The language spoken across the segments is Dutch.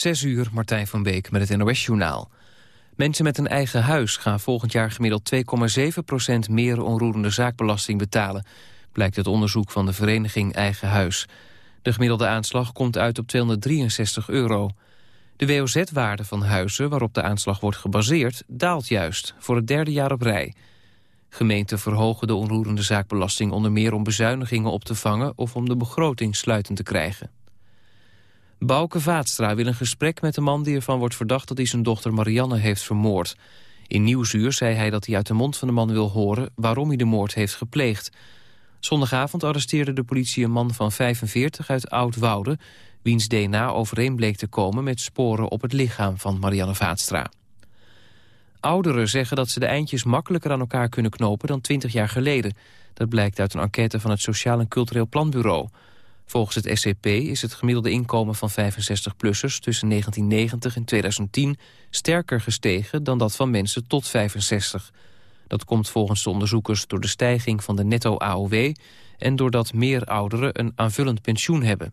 Zes uur, Martijn van Beek met het NOS-journaal. Mensen met een eigen huis gaan volgend jaar gemiddeld 2,7% meer onroerende zaakbelasting betalen, blijkt uit onderzoek van de vereniging Eigen Huis. De gemiddelde aanslag komt uit op 263 euro. De WOZ-waarde van huizen waarop de aanslag wordt gebaseerd daalt juist, voor het derde jaar op rij. Gemeenten verhogen de onroerende zaakbelasting onder meer om bezuinigingen op te vangen of om de begroting sluitend te krijgen. Bouke Vaatstra wil een gesprek met de man die ervan wordt verdacht dat hij zijn dochter Marianne heeft vermoord. In Nieuwsuur zei hij dat hij uit de mond van de man wil horen waarom hij de moord heeft gepleegd. Zondagavond arresteerde de politie een man van 45 uit Oud-Woude... wiens DNA overeen bleek te komen met sporen op het lichaam van Marianne Vaatstra. Ouderen zeggen dat ze de eindjes makkelijker aan elkaar kunnen knopen dan 20 jaar geleden. Dat blijkt uit een enquête van het Sociaal en Cultureel Planbureau... Volgens het SCP is het gemiddelde inkomen van 65-plussers tussen 1990 en 2010 sterker gestegen dan dat van mensen tot 65. Dat komt volgens de onderzoekers door de stijging van de netto-AOW... en doordat meer ouderen een aanvullend pensioen hebben.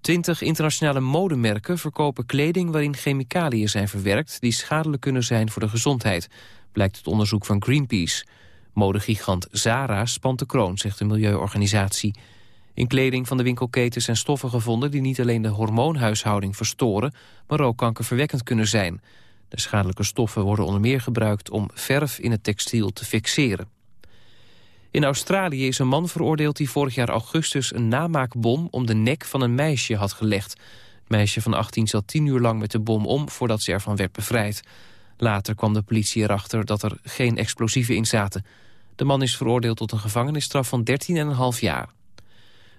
Twintig internationale modemerken verkopen kleding waarin chemicaliën zijn verwerkt... die schadelijk kunnen zijn voor de gezondheid, blijkt het onderzoek van Greenpeace. Modegigant Zara spant de kroon, zegt de milieuorganisatie... In kleding van de winkelketen zijn stoffen gevonden die niet alleen de hormoonhuishouding verstoren, maar ook kankerverwekkend kunnen zijn. De schadelijke stoffen worden onder meer gebruikt om verf in het textiel te fixeren. In Australië is een man veroordeeld die vorig jaar augustus een namaakbom om de nek van een meisje had gelegd. Het meisje van 18 zat tien uur lang met de bom om voordat ze ervan werd bevrijd. Later kwam de politie erachter dat er geen explosieven in zaten. De man is veroordeeld tot een gevangenisstraf van 13,5 jaar.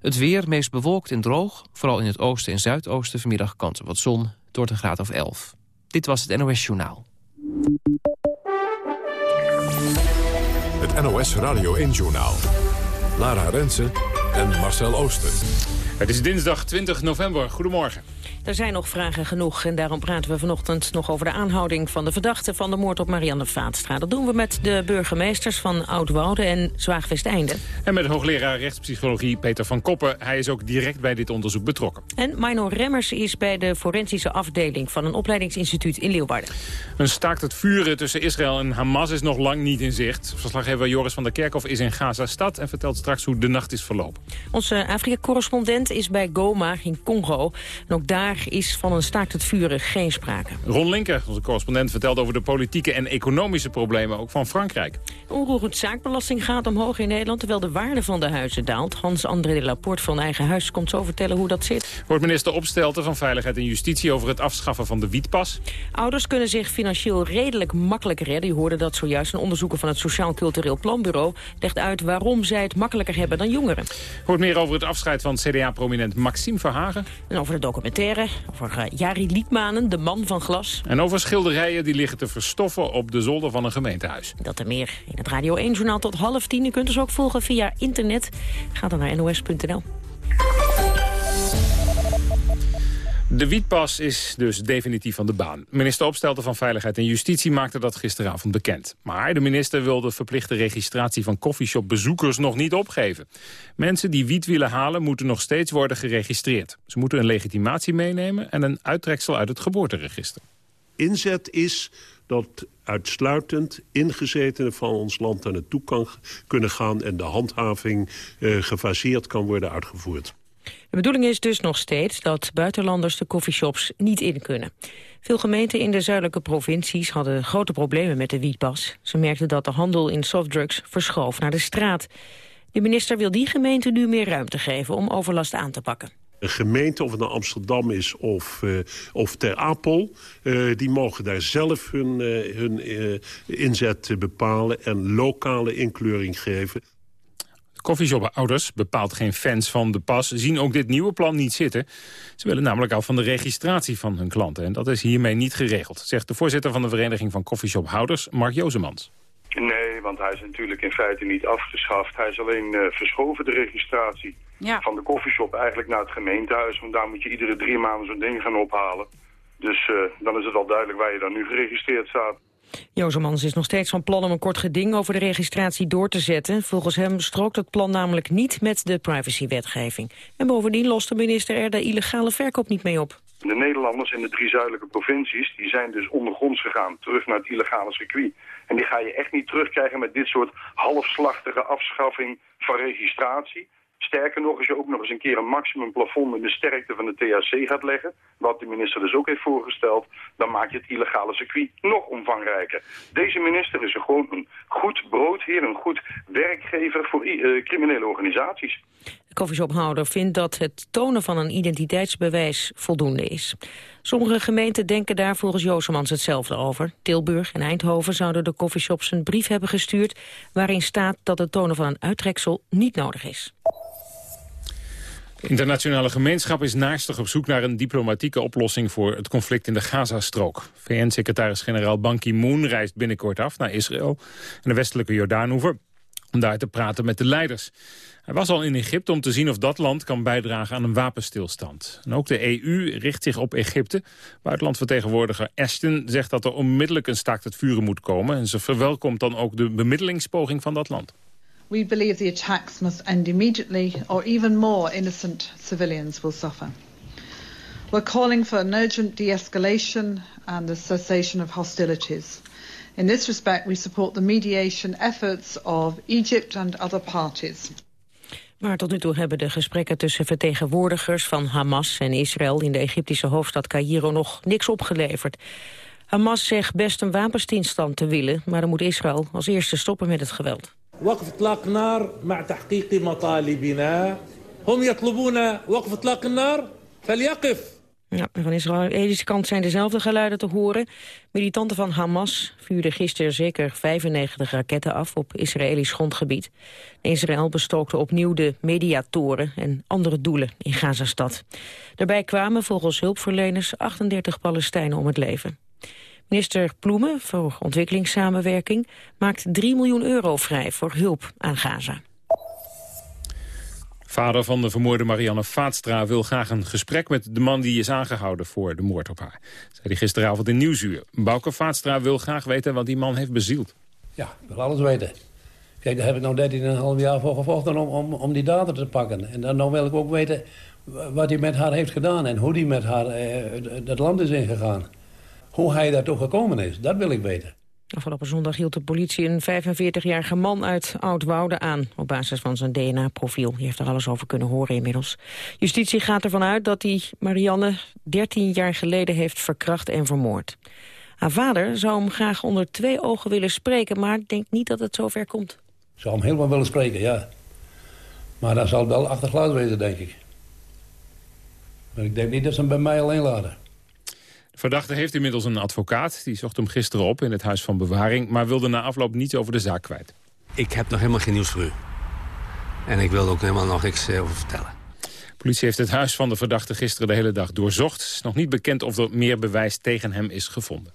Het weer meest bewolkt en droog. Vooral in het oosten en zuidoosten vanmiddag kans op wat zon. Door de graad of 11. Dit was het NOS Journaal. Het NOS Radio 1 Journaal. Lara Rensen en Marcel Oosten. Het is dinsdag 20 november. Goedemorgen. Er zijn nog vragen genoeg en daarom praten we vanochtend nog over de aanhouding van de verdachte van de moord op Marianne Vaatstra. Dat doen we met de burgemeesters van Oudwoude en Zwaagwesteinde. En met hoogleraar rechtspsychologie Peter van Koppen. Hij is ook direct bij dit onderzoek betrokken. En Mino Remmers is bij de forensische afdeling van een opleidingsinstituut in Leeuwarden. Een staakt het vuren tussen Israël en Hamas is nog lang niet in zicht. Verslaggever Joris van der Kerkhof is in Gaza-stad en vertelt straks hoe de nacht is verlopen. Onze Afrika-correspondent is bij Goma in Congo. En ook daar is van een staakt het vuren geen sprake. Ron Linker, onze correspondent, vertelt over de politieke en economische problemen ook van Frankrijk. Onroerend zaakbelasting gaat omhoog in Nederland, terwijl de waarde van de huizen daalt. Hans-André de Laporte van Eigen Huis komt zo vertellen hoe dat zit. Wordt minister Opstelten van Veiligheid en Justitie over het afschaffen van de wietpas. Ouders kunnen zich financieel redelijk makkelijk redden. Je hoorde dat zojuist een onderzoeker van het Sociaal Cultureel Planbureau legt uit waarom zij het makkelijker hebben dan jongeren. Hoort meer over het afscheid van CDA-prominent Maxime Verhagen. En over de documentaire over uh, Jari Liedmanen, de man van glas. En over schilderijen die liggen te verstoffen op de zolder van een gemeentehuis. Dat en meer in het Radio 1-journaal tot half tien. U kunt ons ook volgen via internet. Ga dan naar nos.nl. De wietpas is dus definitief van de baan. Minister Opstelten van Veiligheid en Justitie maakte dat gisteravond bekend. Maar de minister wil de verplichte registratie van koffieshopbezoekers nog niet opgeven. Mensen die wiet willen halen moeten nog steeds worden geregistreerd. Ze moeten een legitimatie meenemen en een uittreksel uit het geboorteregister. Inzet is dat uitsluitend ingezetenen van ons land aan het toe kan, kunnen gaan... en de handhaving uh, gefaseerd kan worden uitgevoerd. De bedoeling is dus nog steeds dat buitenlanders de coffeeshops niet in kunnen. Veel gemeenten in de zuidelijke provincies hadden grote problemen met de wietpas. Ze merkten dat de handel in softdrugs verschoof naar de straat. De minister wil die gemeenten nu meer ruimte geven om overlast aan te pakken. Een gemeente, of het nou Amsterdam is of, uh, of Ter Apel... Uh, die mogen daar zelf hun, uh, hun inzet bepalen en lokale inkleuring geven. Koffieshop-ouders, bepaald geen fans van de pas, zien ook dit nieuwe plan niet zitten. Ze willen namelijk af van de registratie van hun klanten. En dat is hiermee niet geregeld, zegt de voorzitter van de Vereniging van Koffieshop-houders, Mark Jozemans. Nee, want hij is natuurlijk in feite niet afgeschaft. Hij is alleen uh, verschoven, de registratie ja. van de koffieshop, eigenlijk naar het gemeentehuis. Want daar moet je iedere drie maanden zo'n ding gaan ophalen. Dus uh, dan is het wel duidelijk waar je dan nu geregistreerd staat. Jozemans is nog steeds van plan om een kort geding over de registratie door te zetten. Volgens hem strookt het plan namelijk niet met de privacywetgeving. En bovendien lost de minister er de illegale verkoop niet mee op. De Nederlanders in de drie zuidelijke provincies, die zijn dus ondergronds gegaan, terug naar het illegale circuit. En die ga je echt niet terugkrijgen met dit soort halfslachtige afschaffing van registratie. Sterker nog, als je ook nog eens een keer een maximumplafond in de sterkte van de THC gaat leggen, wat de minister dus ook heeft voorgesteld, dan maak je het illegale circuit nog omvangrijker. Deze minister is gewoon een goed broodheer, een goed werkgever voor uh, criminele organisaties. De koffieshophouder vindt dat het tonen van een identiteitsbewijs voldoende is. Sommige gemeenten denken daar volgens Joosemans hetzelfde over. Tilburg en Eindhoven zouden de koffieshops een brief hebben gestuurd... waarin staat dat het tonen van een uittreksel niet nodig is. Internationale gemeenschap is naastig op zoek naar een diplomatieke oplossing voor het conflict in de Gazastrook. VN-secretaris-generaal Ban Ki-moon reist binnenkort af naar Israël en de westelijke Jordaanoever om daar te praten met de leiders. Hij was al in Egypte om te zien of dat land kan bijdragen aan een wapenstilstand. En ook de EU richt zich op Egypte. Buitenlandvertegenwoordiger Ashton zegt dat er onmiddellijk een staakt het vuren moet komen. En ze verwelkomt dan ook de bemiddelingspoging van dat land. We believe the attacks must end immediately or even more innocent civilians will suffer. We're calling for an urgent de-escalation and the cessation of hostilities. In this respect, we support the mediation efforts of Egypt and other parties. Maar tot nu toe hebben de gesprekken tussen vertegenwoordigers van Hamas en Israël in de Egyptische hoofdstad Cairo nog niks opgeleverd. Hamas zegt best een wapenstilstand te willen, maar dan moet Israël als eerste stoppen met het geweld. وقف اطلاق نار مع تحقيق مطالبنا هم يطلبون وقف اطلاق النار فليقف ja, van de Israëlische kant zijn dezelfde geluiden te horen. Militanten van Hamas vuurden gisteren zeker 95 raketten af op Israëlisch grondgebied. Israël bestookte opnieuw de mediatoren en andere doelen in Gazastad. Daarbij kwamen volgens hulpverleners 38 Palestijnen om het leven. Minister Ploemen voor ontwikkelingssamenwerking maakt 3 miljoen euro vrij voor hulp aan Gaza. Vader van de vermoorde Marianne Vaatstra wil graag een gesprek met de man die is aangehouden voor de moord op haar. Zei hij gisteravond in Nieuwsuur. Bouke Vaatstra wil graag weten wat die man heeft bezield. Ja, ik wil alles weten. Kijk, daar heb ik nou 13,5 jaar voor gevochten om, om, om die dader te pakken. En dan nou wil ik ook weten wat hij met haar heeft gedaan en hoe hij met haar eh, het land is ingegaan. Hoe hij daar toch gekomen is, dat wil ik weten. Afgelopen zondag hield de politie een 45-jarige man uit Oud-Woude aan... op basis van zijn DNA-profiel. Die heeft er alles over kunnen horen inmiddels. Justitie gaat ervan uit dat hij Marianne 13 jaar geleden heeft verkracht en vermoord. Haar vader zou hem graag onder twee ogen willen spreken... maar denkt niet dat het zover komt. Ik zou hem helemaal willen spreken, ja. Maar dan zal het wel achter glas wezen, denk ik. Maar ik denk niet dat ze hem bij mij alleen laten. Verdachte heeft inmiddels een advocaat. Die zocht hem gisteren op in het huis van bewaring... maar wilde na afloop niets over de zaak kwijt. Ik heb nog helemaal geen nieuws voor u. En ik wil ook helemaal nog niks eh, over vertellen. De politie heeft het huis van de verdachte gisteren de hele dag doorzocht. Het is nog niet bekend of er meer bewijs tegen hem is gevonden.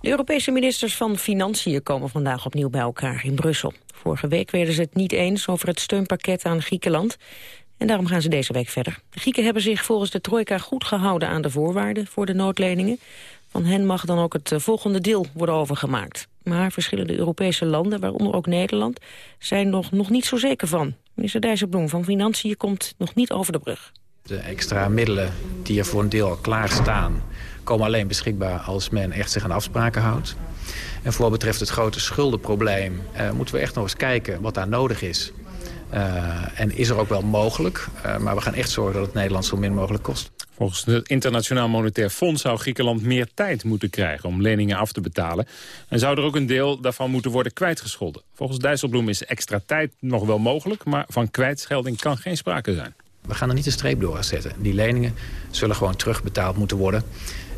De Europese ministers van Financiën komen vandaag opnieuw bij elkaar in Brussel. Vorige week werden ze het niet eens over het steunpakket aan Griekenland. En daarom gaan ze deze week verder. De Grieken hebben zich volgens de trojka goed gehouden aan de voorwaarden voor de noodleningen. Van hen mag dan ook het eh, volgende deel worden overgemaakt. Maar verschillende Europese landen, waaronder ook Nederland, zijn nog, nog niet zo zeker van. Minister Dijsselbloem van Financiën komt nog niet over de brug. De extra middelen die er voor een deel al klaar staan... komen alleen beschikbaar als men echt zich aan afspraken houdt. En voor wat betreft het grote schuldenprobleem... Eh, moeten we echt nog eens kijken wat daar nodig is. Uh, en is er ook wel mogelijk. Uh, maar we gaan echt zorgen dat het Nederland zo min mogelijk kost. Volgens het Internationaal Monetair Fonds zou Griekenland meer tijd moeten krijgen om leningen af te betalen. En zou er ook een deel daarvan moeten worden kwijtgescholden. Volgens Dijsselbloem is extra tijd nog wel mogelijk, maar van kwijtschelding kan geen sprake zijn. We gaan er niet een streep door zetten. Die leningen zullen gewoon terugbetaald moeten worden.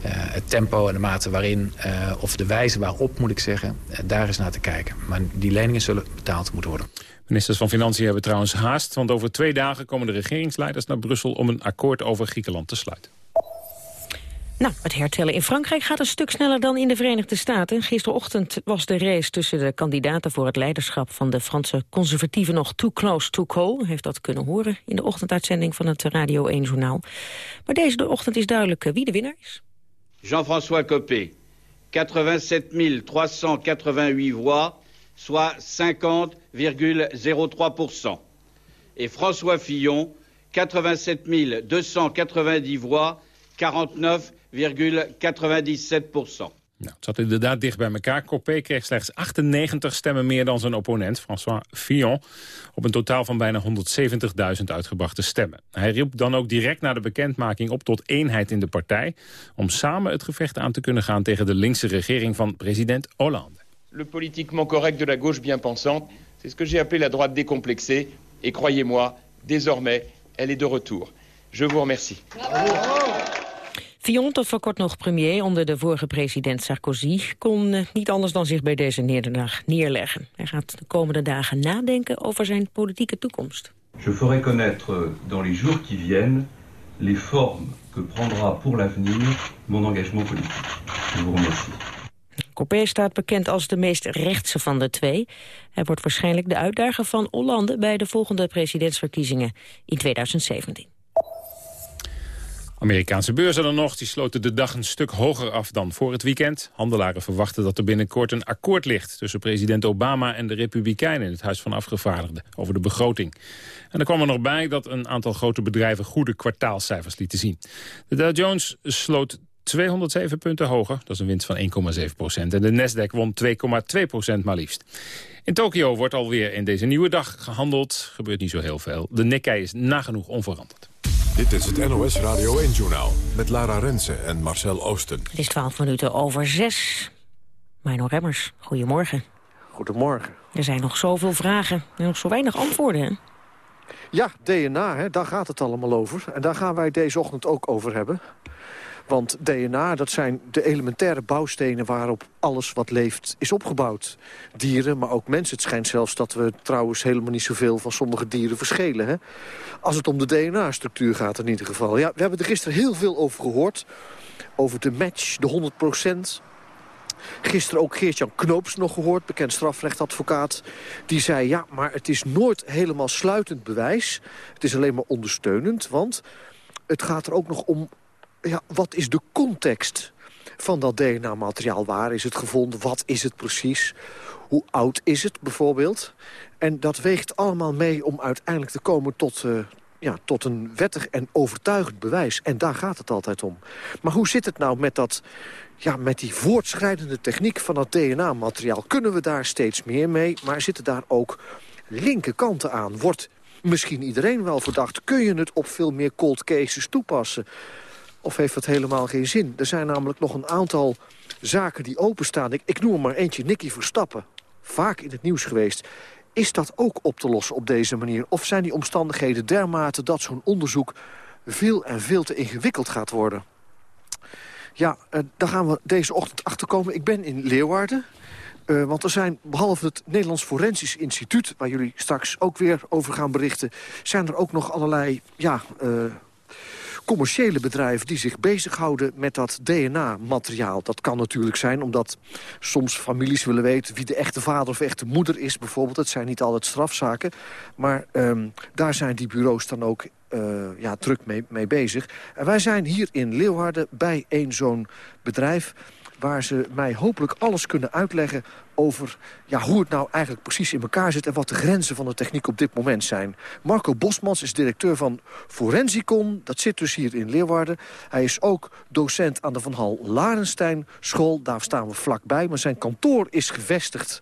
Uh, het tempo en de mate waarin, uh, of de wijze waarop moet ik zeggen, uh, daar is naar te kijken. Maar die leningen zullen betaald moeten worden. Ministers van Financiën hebben trouwens haast... want over twee dagen komen de regeringsleiders naar Brussel... om een akkoord over Griekenland te sluiten. Nou, het hertellen in Frankrijk gaat een stuk sneller dan in de Verenigde Staten. Gisterochtend was de race tussen de kandidaten voor het leiderschap van de Franse conservatieven nog too close to call. Heeft dat kunnen horen in de ochtenduitzending van het Radio 1 Journaal. Maar deze ochtend is duidelijk wie de winnaar is. Jean-François Copé, 87 voix, soit 50,03%. Et François Fillon, 87 290 voix, 49,97 nou, het zat inderdaad dicht bij elkaar. Copé kreeg slechts 98 stemmen meer dan zijn opponent, François Fillon... op een totaal van bijna 170.000 uitgebrachte stemmen. Hij riep dan ook direct na de bekendmaking op tot eenheid in de partij... om samen het gevecht aan te kunnen gaan tegen de linkse regering van president Hollande. Le politiquement correct de la gauche bien pensante, c'est ce que j'ai appelé la droite décomplexée. Et croyez-moi, désormais, elle est de retour. Je vous remercie. Fillon, tot voor kort nog premier onder de vorige president Sarkozy... kon eh, niet anders dan zich bij deze nederlaag neerleggen. Hij gaat de komende dagen nadenken over zijn politieke toekomst. Je ferai connaître dans les jours qui viennent... les formes que prendra pour l'avenir mon engagement politique. Je vous remercie. Copé staat bekend als de meest rechtse van de twee. Hij wordt waarschijnlijk de uitdager van Hollande... bij de volgende presidentsverkiezingen in 2017. Amerikaanse beurzen dan nog, die sloten de dag een stuk hoger af dan voor het weekend. Handelaren verwachten dat er binnenkort een akkoord ligt... tussen president Obama en de Republikeinen in het Huis van Afgevaardigden over de begroting. En er kwam er nog bij dat een aantal grote bedrijven goede kwartaalcijfers lieten zien. De Dow Jones sloot 207 punten hoger, dat is een winst van 1,7 procent. En de Nasdaq won 2,2 procent maar liefst. In Tokio wordt alweer in deze nieuwe dag gehandeld. Gebeurt niet zo heel veel. De Nikkei is nagenoeg onveranderd. Dit is het NOS Radio 1-journaal met Lara Rensen en Marcel Oosten. Het is 12 minuten over 6. Mijn Remmers, goedemorgen. Goedemorgen. Er zijn nog zoveel vragen en nog zo weinig antwoorden, hè? Ja, DNA, hè, daar gaat het allemaal over. En daar gaan wij deze ochtend ook over hebben. Want DNA, dat zijn de elementaire bouwstenen waarop alles wat leeft is opgebouwd. Dieren, maar ook mensen. Het schijnt zelfs dat we trouwens helemaal niet zoveel van sommige dieren verschillen. Hè? Als het om de DNA-structuur gaat in ieder geval. Ja, we hebben er gisteren heel veel over gehoord. Over de match, de 100 procent. Gisteren ook Geert-Jan nog gehoord, bekend strafrechtadvocaat. Die zei, ja, maar het is nooit helemaal sluitend bewijs. Het is alleen maar ondersteunend, want het gaat er ook nog om ja, wat is de context van dat DNA-materiaal? Waar is het gevonden? Wat is het precies? Hoe oud is het bijvoorbeeld? En dat weegt allemaal mee om uiteindelijk te komen tot, uh, ja, tot een wettig en overtuigend bewijs. En daar gaat het altijd om. Maar hoe zit het nou met, dat, ja, met die voortschrijdende techniek van dat DNA-materiaal? Kunnen we daar steeds meer mee? Maar zitten daar ook linkerkanten aan? Wordt misschien iedereen wel verdacht? Kun je het op veel meer cold cases toepassen? Of heeft het helemaal geen zin? Er zijn namelijk nog een aantal zaken die openstaan. Ik, ik noem er maar eentje, Nicky Verstappen. Vaak in het nieuws geweest. Is dat ook op te lossen op deze manier? Of zijn die omstandigheden dermate dat zo'n onderzoek veel en veel te ingewikkeld gaat worden? Ja, uh, daar gaan we deze ochtend achter komen. Ik ben in Leeuwarden. Uh, want er zijn, behalve het Nederlands Forensisch Instituut... waar jullie straks ook weer over gaan berichten... zijn er ook nog allerlei ja, uh, commerciële bedrijven die zich bezighouden met dat DNA-materiaal. Dat kan natuurlijk zijn omdat soms families willen weten... wie de echte vader of echte moeder is bijvoorbeeld. Het zijn niet altijd strafzaken. Maar um, daar zijn die bureaus dan ook uh, ja, druk mee, mee bezig. En wij zijn hier in Leeuwarden bij een zo'n bedrijf waar ze mij hopelijk alles kunnen uitleggen over ja, hoe het nou eigenlijk precies in elkaar zit... en wat de grenzen van de techniek op dit moment zijn. Marco Bosmans is directeur van Forensicon. Dat zit dus hier in Leeuwarden. Hij is ook docent aan de Van Hal Larenstein school. Daar staan we vlakbij. Maar zijn kantoor is gevestigd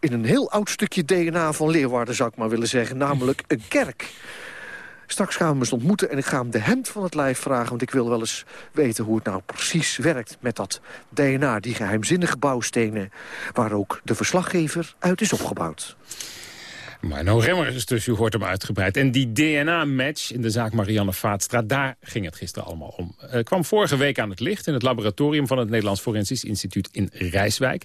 in een heel oud stukje DNA van Leeuwarden, zou ik maar willen zeggen. Namelijk een kerk. Straks gaan we hem eens ontmoeten en ik ga hem de hemd van het lijf vragen... want ik wil wel eens weten hoe het nou precies werkt met dat DNA... die geheimzinnige bouwstenen waar ook de verslaggever uit is opgebouwd. Marno Remmers dus, u hoort hem uitgebreid. En die DNA-match in de zaak Marianne Vaatstra, daar ging het gisteren allemaal om. Uh, kwam vorige week aan het licht in het laboratorium van het Nederlands Forensisch Instituut in Rijswijk.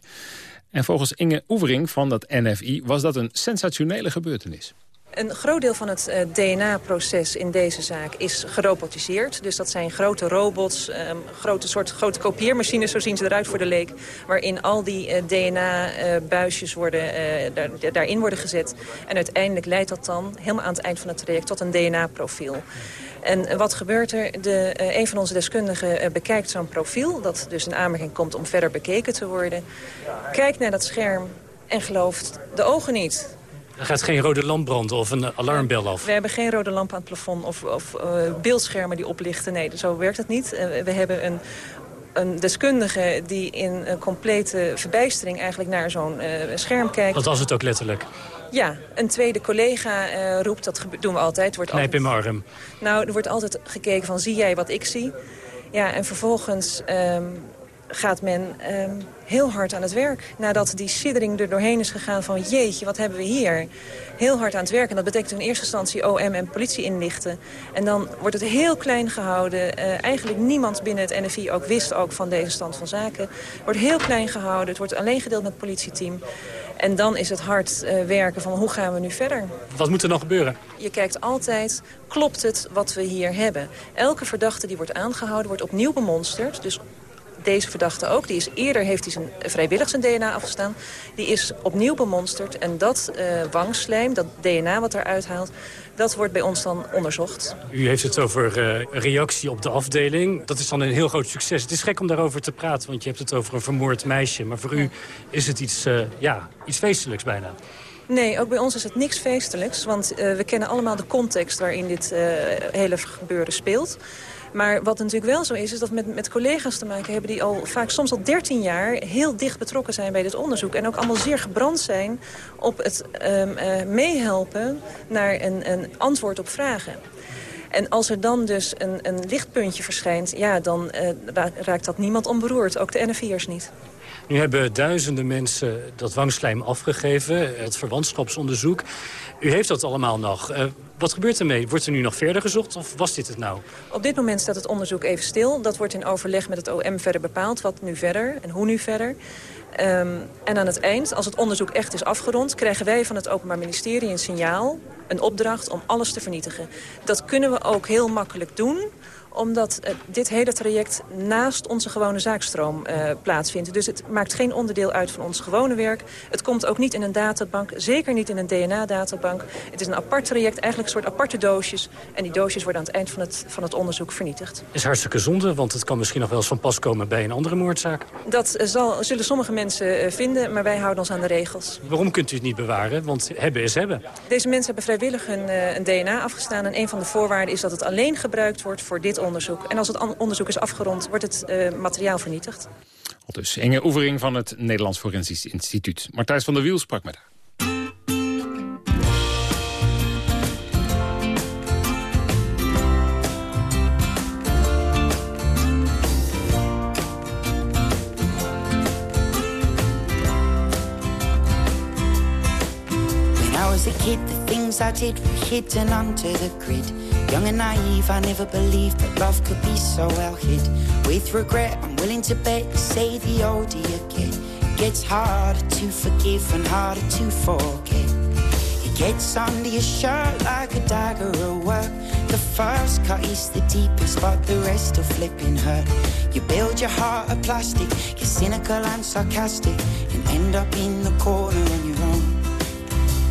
En volgens Inge Oevering van dat NFI was dat een sensationele gebeurtenis. Een groot deel van het uh, DNA-proces in deze zaak is gerobotiseerd. Dus dat zijn grote robots, um, grote soort grote kopieermachines, zo zien ze eruit voor de leek. Waarin al die uh, DNA-buisjes worden, daar, daarin worden gezet. En uiteindelijk leidt dat dan, helemaal aan het eind van het traject, tot een DNA-profiel. En wat gebeurt er? De, een van onze deskundigen bekijkt zo'n profiel... dat dus een aanmerking komt om verder bekeken te worden. Kijkt naar dat scherm en gelooft de ogen niet. Er gaat geen rode lamp branden of een alarmbel af? We hebben geen rode lamp aan het plafond of, of beeldschermen die oplichten. Nee, zo werkt het niet. we hebben een een deskundige die in een complete verbijstering eigenlijk naar zo'n scherm kijkt. Dat was het ook letterlijk? Ja, een tweede collega uh, roept, dat doen we altijd. Wordt Knijp in mijn arm. Nou, er wordt altijd gekeken van zie jij wat ik zie? Ja, en vervolgens um, gaat men um, heel hard aan het werk. Nadat die siddering er doorheen is gegaan van jeetje, wat hebben we hier? Heel hard aan het werk. En dat betekent in eerste instantie OM en politie inlichten. En dan wordt het heel klein gehouden. Uh, eigenlijk niemand binnen het NFI ook wist ook van deze stand van zaken. Het wordt heel klein gehouden. Het wordt alleen gedeeld met het politieteam. En dan is het hard uh, werken van hoe gaan we nu verder. Wat moet er dan gebeuren? Je kijkt altijd, klopt het wat we hier hebben? Elke verdachte die wordt aangehouden wordt opnieuw bemonsterd. Dus deze verdachte ook. Die is, eerder heeft hij zijn, vrijwillig zijn DNA afgestaan. Die is opnieuw bemonsterd. En dat uh, wangslijm, dat DNA wat eruit haalt... dat wordt bij ons dan onderzocht. U heeft het over uh, reactie op de afdeling. Dat is dan een heel groot succes. Het is gek om daarover te praten, want je hebt het over een vermoord meisje. Maar voor u is het iets, uh, ja, iets feestelijks bijna. Nee, ook bij ons is het niks feestelijks. Want uh, we kennen allemaal de context waarin dit uh, hele gebeuren speelt. Maar wat natuurlijk wel zo is, is dat we met, met collega's te maken hebben... die al vaak soms al 13 jaar heel dicht betrokken zijn bij dit onderzoek. En ook allemaal zeer gebrand zijn op het um, uh, meehelpen naar een, een antwoord op vragen. En als er dan dus een, een lichtpuntje verschijnt... ja, dan uh, raakt dat niemand onberoerd, ook de NFI'ers niet. Nu hebben duizenden mensen dat wangslijm afgegeven, het verwantschapsonderzoek. U heeft dat allemaal nog. Uh, wat gebeurt ermee? Wordt er nu nog verder gezocht of was dit het nou? Op dit moment staat het onderzoek even stil. Dat wordt in overleg met het OM verder bepaald. Wat nu verder en hoe nu verder. Um, en aan het eind, als het onderzoek echt is afgerond... krijgen wij van het Openbaar Ministerie een signaal, een opdracht om alles te vernietigen. Dat kunnen we ook heel makkelijk doen omdat uh, dit hele traject naast onze gewone zaakstroom uh, plaatsvindt. Dus het maakt geen onderdeel uit van ons gewone werk. Het komt ook niet in een databank, zeker niet in een DNA-databank. Het is een apart traject, eigenlijk een soort aparte doosjes. En die doosjes worden aan het eind van het, van het onderzoek vernietigd. is hartstikke zonde, want het kan misschien nog wel eens van pas komen bij een andere moordzaak. Dat uh, zal, zullen sommige mensen vinden, maar wij houden ons aan de regels. Waarom kunt u het niet bewaren? Want hebben is hebben. Deze mensen hebben vrijwillig hun, een DNA afgestaan. En een van de voorwaarden is dat het alleen gebruikt wordt voor dit onderzoek. En als het onderzoek is afgerond, wordt het uh, materiaal vernietigd. Dus enge oevering van het Nederlands Forensisch Instituut. Martijs van der Wiel sprak met haar. When I was a kid, the things I did were hidden under the grid. Young and naive, I never believed that love could be so well hid. With regret, I'm willing to bet you say the you get, it gets harder to forgive and harder to forget. It gets under your shirt like a dagger at work. The first cut is the deepest, but the rest are flipping hurt. You build your heart of plastic, you're cynical and sarcastic, and end up in the corner.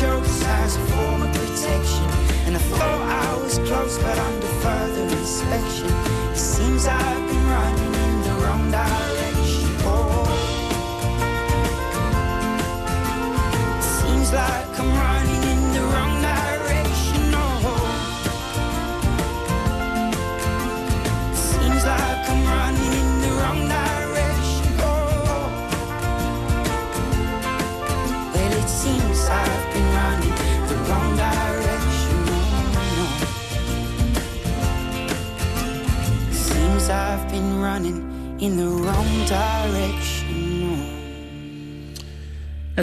jokes as a form of protection. And I thought I was close, but under further inspection, it seems I've been running.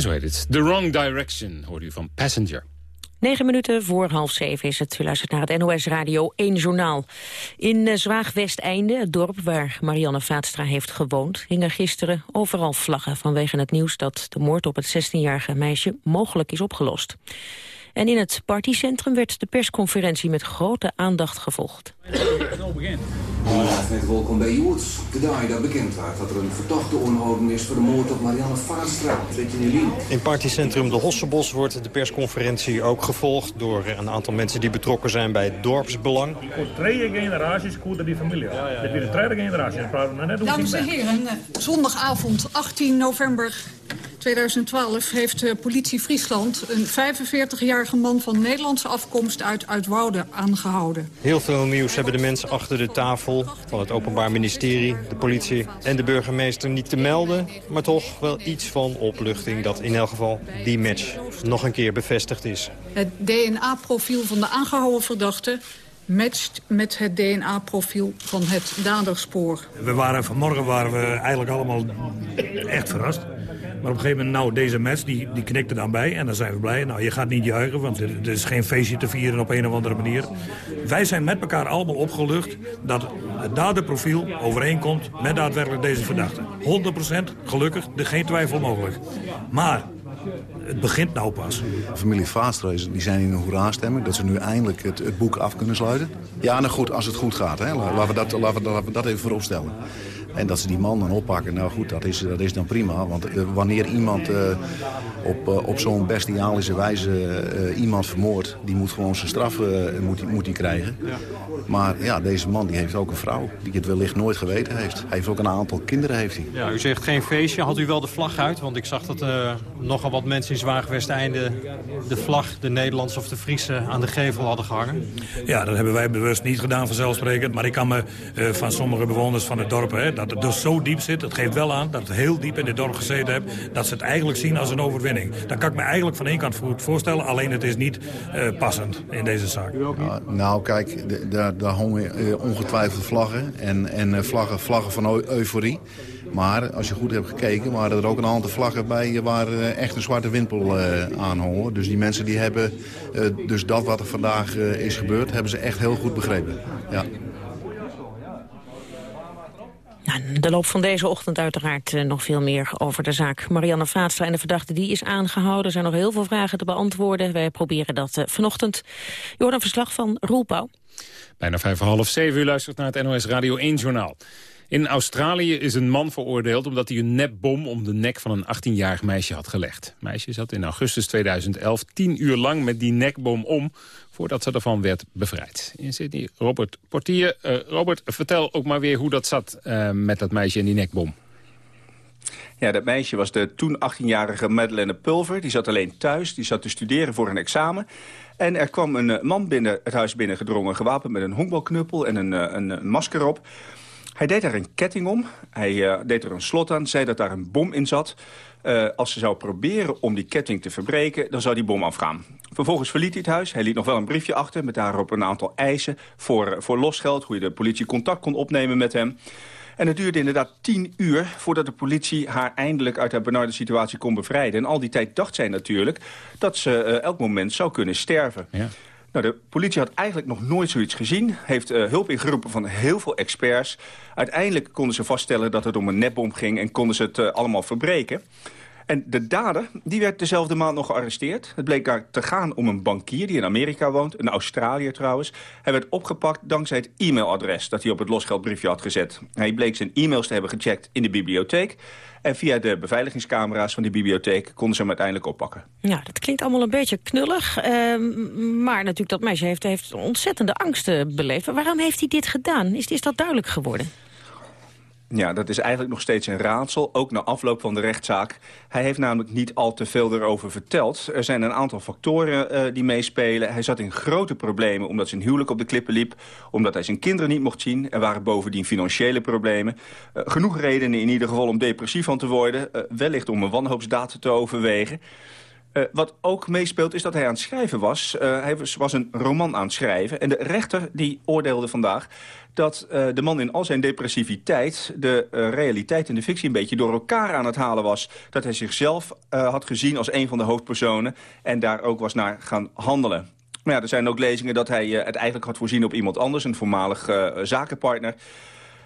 En zo heet het. The Wrong Direction, hoorde u van Passenger. Negen minuten voor half zeven is het. U luistert naar het NOS Radio 1 Journaal. In uh, Zwaag-Westeinde, het dorp waar Marianne Vaatstra heeft gewoond... hingen gisteren overal vlaggen vanwege het nieuws... dat de moord op het 16-jarige meisje mogelijk is opgelost. En in het partycentrum werd de persconferentie met grote aandacht gevolgd. Net welkom bij Joerts. De dag dat bekend werd dat er een verdachte onhouden is voor de moord op Marianne Vaarstra. In partycentrum De Hossebos wordt de persconferentie ook gevolgd door een aantal mensen die betrokken zijn bij het dorpsbelang. Drie generaties koerde die familie. Ja, ja, ja. Dit is de derde generatie. Dames en heren, zondagavond 18 november 2012 heeft de politie Friesland een 45-jarige man van Nederlandse afkomst uit Uitwoude aangehouden. Heel veel nieuws hebben de mensen achter de tafel van het Openbaar Ministerie, de politie en de burgemeester niet te melden. Maar toch wel iets van opluchting dat in elk geval die match nog een keer bevestigd is. Het DNA-profiel van de aangehouden verdachte matcht met het DNA-profiel van het daderspoor. We waren, vanmorgen waren we eigenlijk allemaal echt verrast. Maar op een gegeven moment, nou, deze match, die, die knikte dan bij. En dan zijn we blij. Nou, je gaat niet juichen, want er, is geen feestje te vieren op een of andere manier. Wij zijn met elkaar allemaal opgelucht dat het daderprofiel overeenkomt met daadwerkelijk deze verdachte. 100% gelukkig, er geen twijfel mogelijk. Maar het begint nou pas. De familie Vaatstra die zijn in een hoera-stemming... dat ze nu eindelijk het, boek af kunnen sluiten. Ja, nou goed, als het goed gaat. Hè. Laten, we dat, laten, we, laten we dat even voorop stellen. En dat ze die man dan oppakken, nou goed, dat is, dat is dan prima. Want uh, wanneer iemand uh, op, uh, op zo'n bestialische wijze iemand vermoordt... die moet gewoon zijn straf moet, moet die krijgen. Maar ja, deze man die heeft ook een vrouw die het wellicht nooit geweten heeft. Hij heeft ook een aantal kinderen. Heeft hij. Ja, u zegt geen feestje. Had u wel de vlag uit? Want ik zag dat nogal wat mensen in Zwaagwesteinde... de vlag, de Nederlandse of de Friese, aan de gevel hadden gehangen. Ja, dat hebben wij bewust niet gedaan vanzelfsprekend. Maar ik kan me van sommige bewoners van het dorp... Hè, dat het dus zo diep zit. Dat geeft wel aan dat het heel diep in dit dorp gezeten heb. Dat ze het eigenlijk zien als een overwinning. Dat kan ik me eigenlijk van één kant goed voorstellen. Alleen het is niet uh, passend in deze zaak. Uh, nou kijk, daar, daar hongen uh, ongetwijfeld vlaggen. En, en vlaggen, vlaggen van euforie. Maar als je goed hebt gekeken, waren er ook een aantal vlaggen bij waar echt een zwarte wimpel aan hongen. Dus die mensen die hebben dus dat wat er vandaag is gebeurd, hebben ze echt heel goed begrepen. Ja. Nou, de loop van deze ochtend uiteraard uh, nog veel meer over de zaak. Marianne Vaatstra en de verdachte die is aangehouden. Er zijn nog heel veel vragen te beantwoorden. Wij proberen dat uh, vanochtend. Je verslag van Roel Pauw. Bijna vijf half zeven u luistert naar het NOS Radio 1 Journaal. In Australië is een man veroordeeld omdat hij een nepbom om de nek van een 18-jarig meisje had gelegd. Het meisje zat in augustus 2011 tien uur lang met die nekbom om voordat ze ervan werd bevrijd. In Sydney, Robert Portier. Uh, Robert, vertel ook maar weer hoe dat zat uh, met dat meisje en die nekbom. Ja, dat meisje was de toen 18-jarige Madeleine Pulver. Die zat alleen thuis, die zat te studeren voor een examen. En er kwam een man binnen het huis binnengedrongen, gewapend met een honkbalknuppel en een, een masker op. Hij deed daar een ketting om, hij uh, deed er een slot aan, zei dat daar een bom in zat. Uh, als ze zou proberen om die ketting te verbreken, dan zou die bom afgaan. Vervolgens verliet hij het huis. Hij liet nog wel een briefje achter met daarop een aantal eisen voor, voor losgeld. Hoe je de politie contact kon opnemen met hem. En het duurde inderdaad tien uur voordat de politie haar eindelijk uit haar benarde situatie kon bevrijden. En al die tijd dacht zij natuurlijk dat ze elk moment zou kunnen sterven. Ja. Nou, de politie had eigenlijk nog nooit zoiets gezien. Heeft uh, hulp ingeroepen van heel veel experts. Uiteindelijk konden ze vaststellen dat het om een nepbom ging... en konden ze het uh, allemaal verbreken. En de dader die werd dezelfde maand nog gearresteerd. Het bleek daar te gaan om een bankier die in Amerika woont. Een Australiër trouwens. Hij werd opgepakt dankzij het e-mailadres dat hij op het losgeldbriefje had gezet. Hij bleek zijn e-mails te hebben gecheckt in de bibliotheek. En via de beveiligingscamera's van die bibliotheek konden ze hem uiteindelijk oppakken. Ja, dat klinkt allemaal een beetje knullig. Uh, maar natuurlijk, dat meisje heeft, heeft ontzettende angsten beleefd. Waarom heeft hij dit gedaan? Is, is dat duidelijk geworden? Ja, dat is eigenlijk nog steeds een raadsel, ook na afloop van de rechtszaak. Hij heeft namelijk niet al te veel erover verteld. Er zijn een aantal factoren uh, die meespelen. Hij zat in grote problemen omdat zijn huwelijk op de klippen liep. Omdat hij zijn kinderen niet mocht zien. Er waren bovendien financiële problemen. Uh, genoeg redenen in ieder geval om depressief van te worden. Uh, wellicht om een wanhoopsdaad te overwegen. Uh, wat ook meespeelt is dat hij aan het schrijven was. Uh, hij was, een roman aan het schrijven. En de rechter die oordeelde vandaag dat uh, de man in al zijn depressiviteit... de realiteit en de fictie een beetje door elkaar aan het halen was. Dat hij zichzelf had gezien als een van de hoofdpersonen... en daar ook was naar gaan handelen. Maar ja, er zijn ook lezingen dat hij het eigenlijk had voorzien op iemand anders... een voormalig zakenpartner.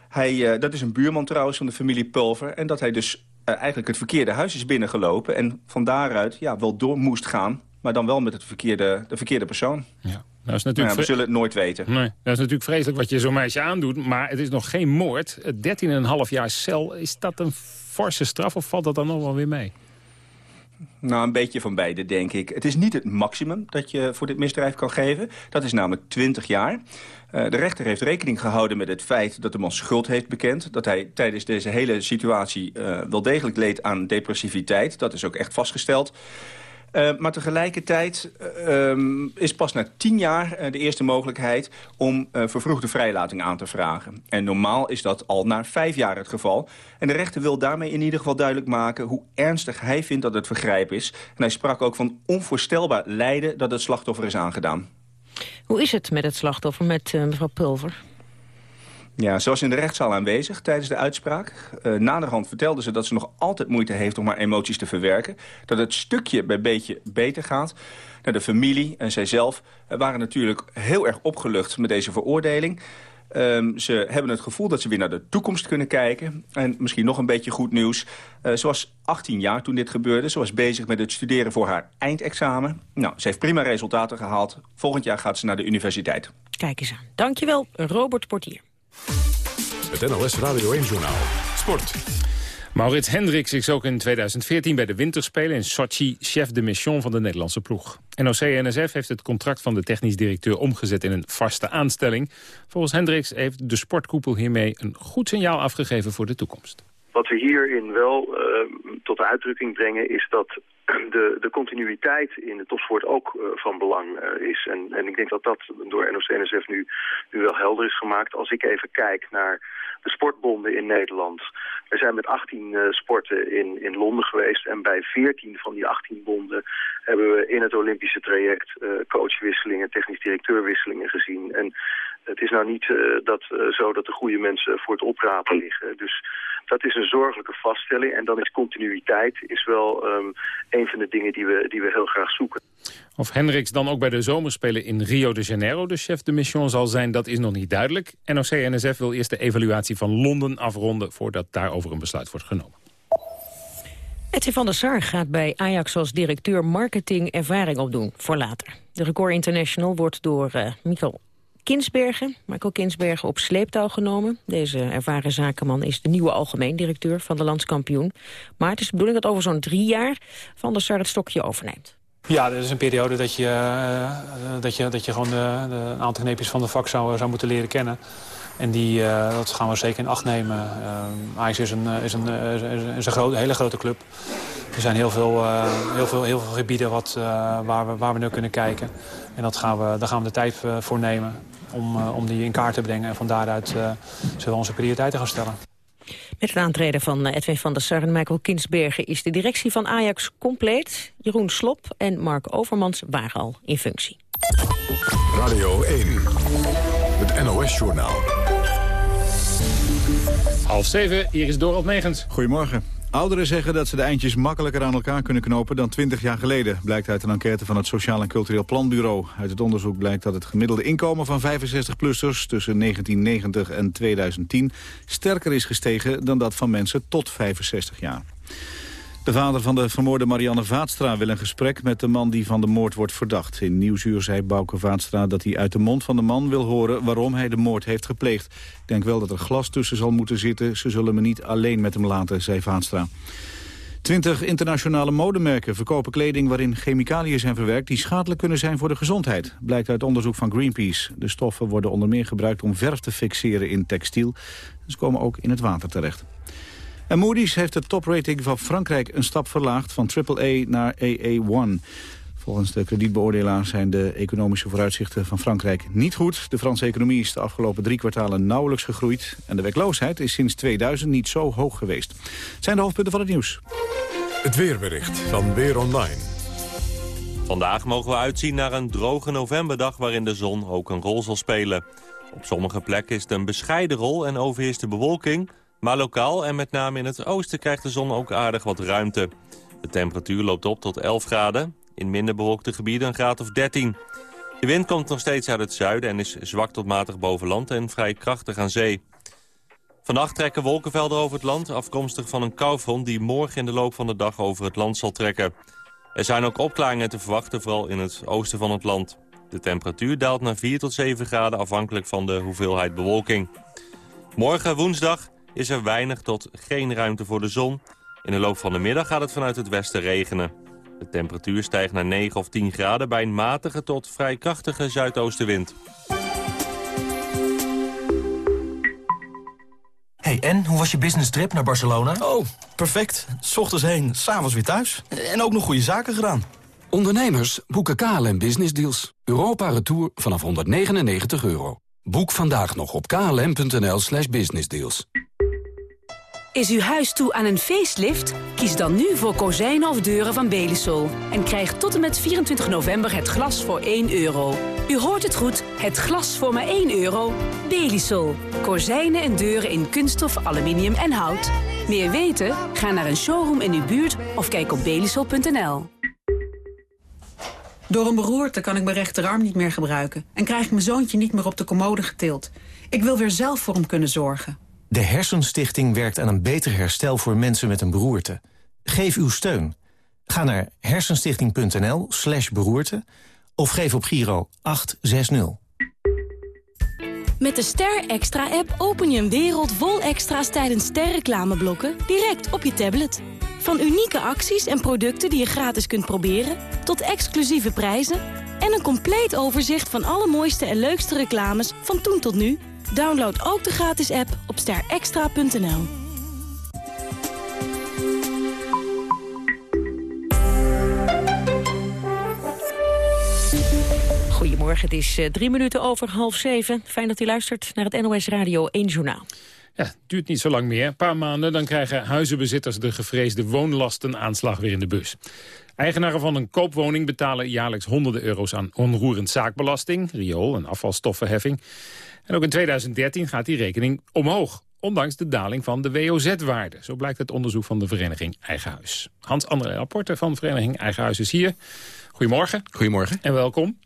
Hij, dat is een buurman trouwens van de familie Pulver. En dat hij dus eigenlijk het verkeerde huis is binnengelopen... en van daaruit ja, wel door moest gaan, maar dan wel met het verkeerde, de verkeerde persoon. Ja. Nou, is natuurlijk nou, we zullen het nooit weten. Nee, dat is natuurlijk vreselijk wat je zo'n meisje aandoet, maar het is nog geen moord. 13,5 jaar cel, is dat een forse straf of valt dat dan nog wel weer mee? Nou, een beetje van beide, denk ik. Het is niet het maximum dat je voor dit misdrijf kan geven. Dat is namelijk 20 jaar. Uh, de rechter heeft rekening gehouden met het feit dat de man schuld heeft bekend. Dat hij tijdens deze hele situatie uh, wel degelijk leed aan depressiviteit. Dat is ook echt vastgesteld. Uh, maar tegelijkertijd um, is pas na tien jaar de eerste mogelijkheid om vervroegde vrijlating aan te vragen. En normaal is dat al na vijf jaar het geval. En de rechter wil daarmee in ieder geval duidelijk maken hoe ernstig hij vindt dat het vergrijp is. En hij sprak ook van onvoorstelbaar lijden dat het slachtoffer is aangedaan. Hoe is het met het slachtoffer, met mevrouw Pulver? Ja, ze was in de rechtszaal aanwezig tijdens de uitspraak. Uh, naderhand vertelde ze dat ze nog altijd moeite heeft om haar emoties te verwerken. Dat het stukje bij beetje beter gaat. Nou, de familie en zijzelf waren natuurlijk heel erg opgelucht met deze veroordeling. Um, ze hebben het gevoel dat ze weer naar de toekomst kunnen kijken. En misschien nog een beetje goed nieuws. Uh, ze was 18 jaar toen dit gebeurde. Ze was bezig met het studeren voor haar eindexamen. Nou, ze heeft prima resultaten gehaald. Volgend jaar gaat ze naar de universiteit. Kijk eens aan. Dankjewel, Robert Portier. Het NLS Radio 1-journaal. Sport. Maurits Hendricks is ook in 2014 bij de Winterspelen in Sochi chef de mission van de Nederlandse ploeg. NOC-NSF heeft het contract van de technisch directeur omgezet in een vaste aanstelling. Volgens Hendricks heeft de sportkoepel hiermee een goed signaal afgegeven voor de toekomst. Wat we hierin wel uh, tot uitdrukking brengen is dat de, de continuïteit in de topsport ook uh, van belang uh, is. En, en ik denk dat dat door NOC-NSF nu, nu wel helder is gemaakt. Als ik even kijk naar de sportbonden in Nederland. We zijn met 18 uh, sporten in, in Londen geweest. En bij 14 van die 18 bonden hebben we in het Olympische traject coachwisselingen, technisch directeurwisselingen gezien. En het is nou niet dat, zo dat de goede mensen voor het oprapen liggen. Dus dat is een zorgelijke vaststelling. En dan is continuïteit is wel um, een van de dingen die we, die we heel graag zoeken. Of Hendricks dan ook bij de zomerspelen in Rio de Janeiro de chef de mission zal zijn, dat is nog niet duidelijk. NOC-NSF wil eerst de evaluatie van Londen afronden voordat daarover een besluit wordt genomen. Etje van der Sar gaat bij Ajax als directeur marketing ervaring opdoen voor later. De Record International wordt door uh, Michael Kinsbergen, Michael Kinsbergen, op sleeptouw genomen. Deze ervaren zakenman is de nieuwe algemeen directeur van de landskampioen. Maar het is de bedoeling dat over zo'n drie jaar Van der Sar het stokje overneemt. Ja, dat is een periode dat je, uh, dat je, dat je gewoon de, de, een aantal kneepjes van de vak zou, zou moeten leren kennen. En die, uh, dat gaan we zeker in acht nemen. Uh, Ajax is een, is een, is een, hele grote club. Er zijn heel veel, heel veel, heel veel gebieden wat, waar, we, waar we naar kunnen kijken. En dat gaan we, daar gaan we de tijd voor nemen om, uh, om die in kaart te brengen. En van daaruit uh, zullen we onze prioriteiten gaan stellen. Met het aantreden van eh, Edwin van der Sar en Michael Kinsbergen... is de directie van Ajax compleet. Jeroen Slop en Mark Overmans waren al in functie. Radio 1, het NOS-journaal. Half zeven, hier is Dorald Megens. Goedemorgen. Ouderen zeggen dat ze de eindjes makkelijker aan elkaar kunnen knopen dan 20 jaar geleden. Blijkt uit een enquête van het Sociaal en Cultureel Planbureau. Uit het onderzoek blijkt dat het gemiddelde inkomen van 65-plussers tussen 1990 en 2010 sterker is gestegen dan dat van mensen tot 65 jaar. De vader van de vermoorde Marianne Vaatstra wil een gesprek met de man die van de moord wordt verdacht. In Nieuwsuur zei Bouke Vaatstra dat hij uit de mond van de man wil horen waarom hij de moord heeft gepleegd. Ik denk wel dat er glas tussen zal moeten zitten. Ze zullen me niet alleen met hem laten, zei Vaatstra. Twintig internationale modemerken verkopen kleding waarin chemicaliën zijn verwerkt die schadelijk kunnen zijn voor de gezondheid. Blijkt uit onderzoek van Greenpeace. De stoffen worden onder meer gebruikt om verf te fixeren in textiel. Ze komen ook in het water terecht. En Moody's heeft de toprating van Frankrijk een stap verlaagd van AAA naar AA1. Volgens de kredietbeoordelaar zijn de economische vooruitzichten van Frankrijk niet goed. De Franse economie is de afgelopen drie kwartalen nauwelijks gegroeid. En de werkloosheid is sinds 2000 niet zo hoog geweest. Het zijn de hoofdpunten van het nieuws. Het weerbericht van Weer Online. Vandaag mogen we uitzien naar een droge novemberdag waarin de zon ook een rol zal spelen. Op sommige plekken is het een bescheiden rol en overheerst de bewolking... Maar lokaal en met name in het oosten krijgt de zon ook aardig wat ruimte. De temperatuur loopt op tot 11 graden. In minder bewolkte gebieden een graad of 13. De wind komt nog steeds uit het zuiden en is zwak tot matig boven land en vrij krachtig aan zee. Vannacht trekken wolkenvelden over het land, afkomstig van een koufront die morgen in de loop van de dag over het land zal trekken. Er zijn ook opklaringen te verwachten, vooral in het oosten van het land. De temperatuur daalt naar 4 tot 7 graden afhankelijk van de hoeveelheid bewolking. Morgen woensdag is er weinig tot geen ruimte voor de zon. In de loop van de middag gaat het vanuit het westen regenen. De temperatuur stijgt naar 9 of 10 graden bij een matige tot vrij krachtige zuidoostenwind. Hey, en hoe was je business trip naar Barcelona? Oh, perfect. S ochtends heen, s'avonds weer thuis. En ook nog goede zaken gedaan. Ondernemers boeken KLM Business Deals. Europa Retour vanaf 199 euro. Boek vandaag nog op klm.nl slash businessdeals. Is uw huis toe aan een facelift? Kies dan nu voor kozijnen of deuren van Belisol. En krijg tot en met 24 november het glas voor 1 euro. U hoort het goed, het glas voor maar 1 euro. Belisol. Kozijnen en deuren in kunststof, aluminium en hout. Meer weten? Ga naar een showroom in uw buurt of kijk op belisol.nl. Door een beroerte kan ik mijn rechterarm niet meer gebruiken... en krijg ik mijn zoontje niet meer op de commode getild. Ik wil weer zelf voor hem kunnen zorgen. De Hersenstichting werkt aan een beter herstel voor mensen met een beroerte. Geef uw steun. Ga naar hersenstichting.nl slash beroerte... of geef op Giro 860. Met de Ster Extra-app open je een wereld vol extra's tijdens sterreclameblokken direct op je tablet. Van unieke acties en producten die je gratis kunt proberen... tot exclusieve prijzen en een compleet overzicht van alle mooiste en leukste reclames van toen tot nu... Download ook de gratis app op sterextra.nl. Goedemorgen, het is uh, drie minuten over half zeven. Fijn dat u luistert naar het NOS Radio 1 Journaal. Ja, het duurt niet zo lang meer. Een paar maanden, dan krijgen huizenbezitters de gevreesde woonlastenaanslag weer in de bus. Eigenaren van een koopwoning betalen jaarlijks honderden euro's aan onroerend zaakbelasting, riool- en afvalstoffenheffing. En ook in 2013 gaat die rekening omhoog. Ondanks de daling van de WOZ-waarde. Zo blijkt het onderzoek van de vereniging Eigen Huis. Hans-André Rapporten van de vereniging Eigen Huis is hier. Goedemorgen. Goedemorgen. En welkom.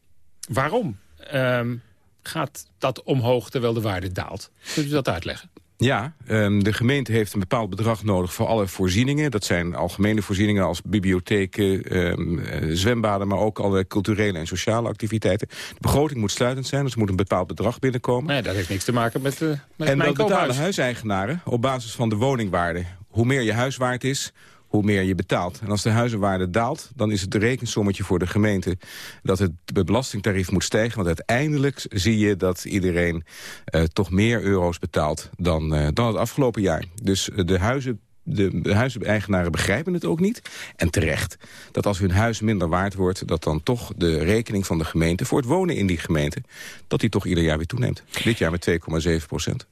Waarom ehm, gaat dat omhoog terwijl de waarde daalt? Kunt u dat uitleggen? Ja, um, de gemeente heeft een bepaald bedrag nodig voor alle voorzieningen. Dat zijn algemene voorzieningen als bibliotheken, um, zwembaden... maar ook alle culturele en sociale activiteiten. De begroting moet sluitend zijn, dus er moet een bepaald bedrag binnenkomen. Nee, dat heeft niks te maken met, uh, met en mijn dat betalen huiseigenaren op basis van de woningwaarde. Hoe meer je huis waard is, hoe meer je betaalt. En als de huizenwaarde daalt, dan is het rekensommetje voor de gemeente... dat het belastingtarief moet stijgen. Want uiteindelijk zie je dat iedereen uh, toch meer euro's betaalt dan, uh, dan het afgelopen jaar. Dus uh, de huizen de, huiseigenaren begrijpen het ook niet. En terecht. Dat als hun huis minder waard wordt... dat dan toch de rekening van de gemeente... voor het wonen in die gemeente... dat die toch ieder jaar weer toeneemt. Dit jaar met 2,7 procent.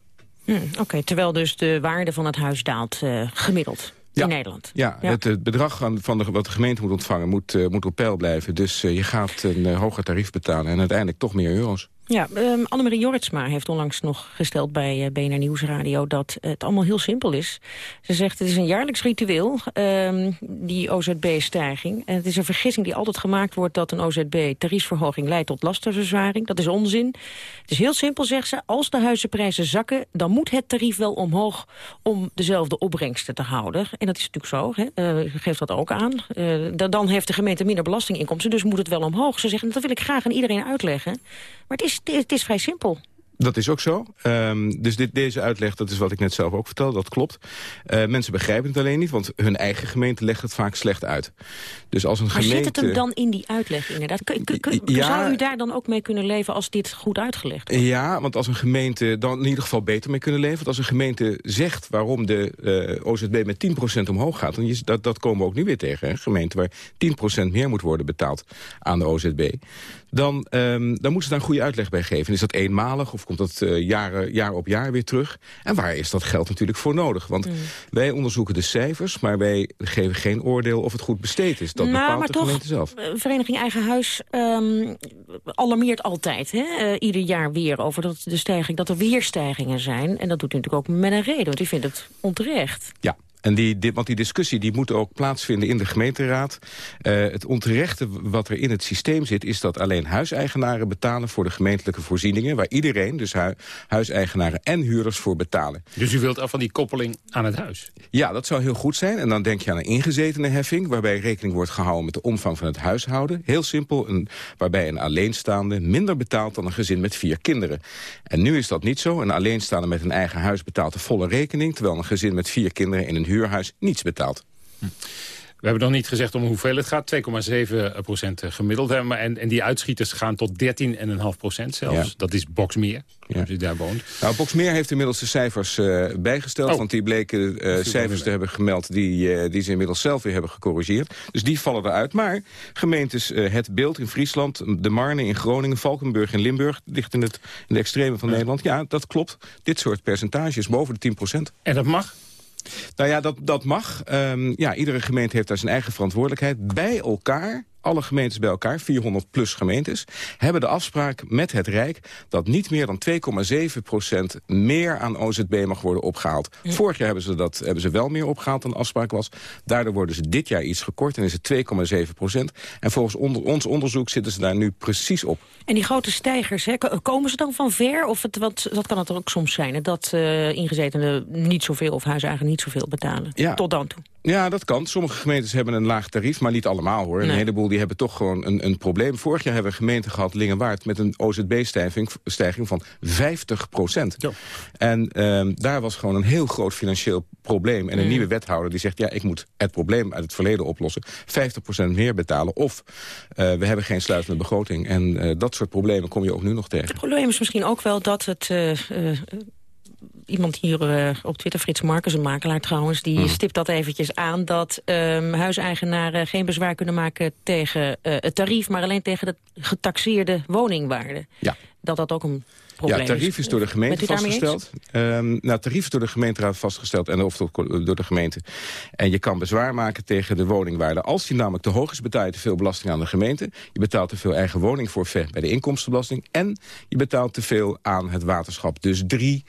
Hmm, Oké, terwijl dus de waarde van het huis daalt gemiddeld. In Nederland. Ja, Het, het, bedrag van, van de, wat de gemeente moet ontvangen moet, uh, moet op peil blijven. Dus uh, je gaat een hoger tarief betalen en uiteindelijk toch meer euro's. Ja, um, Annemarie Jorritsma heeft onlangs nog gesteld bij uh, BNR Nieuwsradio... dat het allemaal heel simpel is. Ze zegt het is een jaarlijks ritueel, um, die OZB-stijging. En het is een vergissing die altijd gemaakt wordt... dat een OZB-tariefsverhoging leidt tot lastenverzwaring. Dat is onzin. Het is heel simpel, zegt ze. Als de huizenprijzen zakken, dan moet het tarief wel omhoog... om dezelfde opbrengsten te houden. En dat is natuurlijk zo, hè. Uh, geeft dat ook aan. Uh, dan heeft de gemeente minder belastinginkomsten, dus moet het wel omhoog. Ze zeggen, dat wil ik graag aan iedereen uitleggen. Maar het is het is vrij simpel. Dat is ook zo. Um, dus dit, deze uitleg, dat is wat ik net zelf ook vertelde, dat klopt. Uh, mensen begrijpen het alleen niet, want hun eigen gemeente legt het vaak slecht uit. Dus als een maar gemeente... zit het hem dan in die uitleg inderdaad? Ja, zou u daar dan ook mee kunnen leven als dit goed uitgelegd wordt? Ja, want als een gemeente dan in ieder geval beter mee kunnen leven. Want als een gemeente zegt waarom de uh, OZB met 10% omhoog gaat... dan is, dat, dat komen we ook nu weer tegen. Een gemeente waar 10% meer moet worden betaald aan de OZB dan, um, dan moeten ze daar een goede uitleg bij geven. Is dat eenmalig of komt dat uh, jaren, jaar op jaar weer terug? En waar is dat geld natuurlijk voor nodig? Want mm. wij onderzoeken de cijfers, maar wij geven geen oordeel of het goed besteed is. Dat nou, bepaalt maar de toch, gemeente zelf. Vereniging Eigen Huis um, alarmeert altijd, hè? Uh, ieder jaar weer over dat, de stijging, dat er weer stijgingen zijn. En dat doet u natuurlijk ook met een reden, want u vindt het onterecht. Ja, en die, want die discussie die moet ook plaatsvinden in de gemeenteraad. Uh, het onterechte wat er in het systeem zit... is dat alleen huiseigenaren betalen voor de gemeentelijke voorzieningen... waar iedereen, dus hu huiseigenaren en huurders, voor betalen. Dus u wilt af van die koppeling aan het huis? Ja, dat zou heel goed zijn. En dan denk je aan een ingezetene heffing... waarbij rekening wordt gehouden met de omvang van het huishouden. Heel simpel, een, waarbij een alleenstaande minder betaalt... dan een gezin met vier kinderen. En nu is dat niet zo. Een alleenstaande met een eigen huis betaalt de volle rekening... terwijl een gezin met vier kinderen in een huurhuis niets betaalt. Hm. We hebben nog niet gezegd om hoeveel het gaat. 2,7 procent gemiddeld. En, en die uitschieters gaan tot 13,5 procent zelfs. Dat is Boxmeer, ja. als je daar woont. Nou, Boxmeer heeft inmiddels de cijfers uh, bijgesteld. Oh. Want die bleken uh, cijfers te hebben gemeld die, uh, die ze inmiddels zelf weer hebben gecorrigeerd. Dus die vallen eruit. Maar gemeentes Het Beeld in Friesland, De Marne in Groningen... Valkenburg in Limburg, ligt in, het, in de extreme van ja. Nederland. Ja, dat klopt. Dit soort percentages, boven de 10 procent. En dat mag? Nou ja, dat, dat mag. Um, ja, iedere gemeente heeft daar zijn eigen verantwoordelijkheid. Bij elkaar alle gemeentes bij elkaar, 400 plus gemeentes... hebben de afspraak met het Rijk dat niet meer dan 2,7% meer aan OZB mag worden opgehaald. Ja. Vorig jaar hebben ze, dat, hebben ze wel meer opgehaald dan de afspraak was. Daardoor worden ze dit jaar iets gekort en is het 2,7% En volgens onder, ons onderzoek zitten ze daar nu precies op. En die grote stijgers, hè, komen ze dan van ver? Of het, dat kan het er ook soms zijn, dat uh, ingezetenen niet zoveel of huiseigenaren niet zoveel betalen? Ja. Tot dan toe. Ja, dat kan. Sommige gemeentes hebben een laag tarief, maar niet allemaal hoor. Nee. Een heleboel die hebben toch gewoon een, een probleem. Vorig jaar hebben we een gemeente gehad, Lingenwaard... met een OZB-stijging stijging van 50 procent. En um, daar was gewoon een heel groot financieel probleem. En een mm. nieuwe wethouder die zegt... ja, ik moet het probleem uit het verleden oplossen. 50 procent meer betalen. Of uh, we hebben geen sluitende begroting. En uh, dat soort problemen kom je ook nu nog tegen. Het probleem is misschien ook wel dat het... Uh, iemand hier uh, op Twitter, Frits Marcus, een makelaar trouwens... die mm. stipt dat eventjes aan dat um, huiseigenaren geen bezwaar kunnen maken... tegen uh, het tarief, maar alleen tegen de getaxeerde woningwaarde. Ja. Dat dat ook een probleem ja, tarief is door de gemeente vastgesteld. Um, nou, tarief is door de gemeenteraad vastgesteld en of door de gemeente. En je kan bezwaar maken tegen de woningwaarde. Als die namelijk te hoog is, betaal je te veel belasting aan de gemeente. Je betaalt te veel eigen woning voor bij de inkomstenbelasting. En je betaalt te veel aan het waterschap. Dus drie,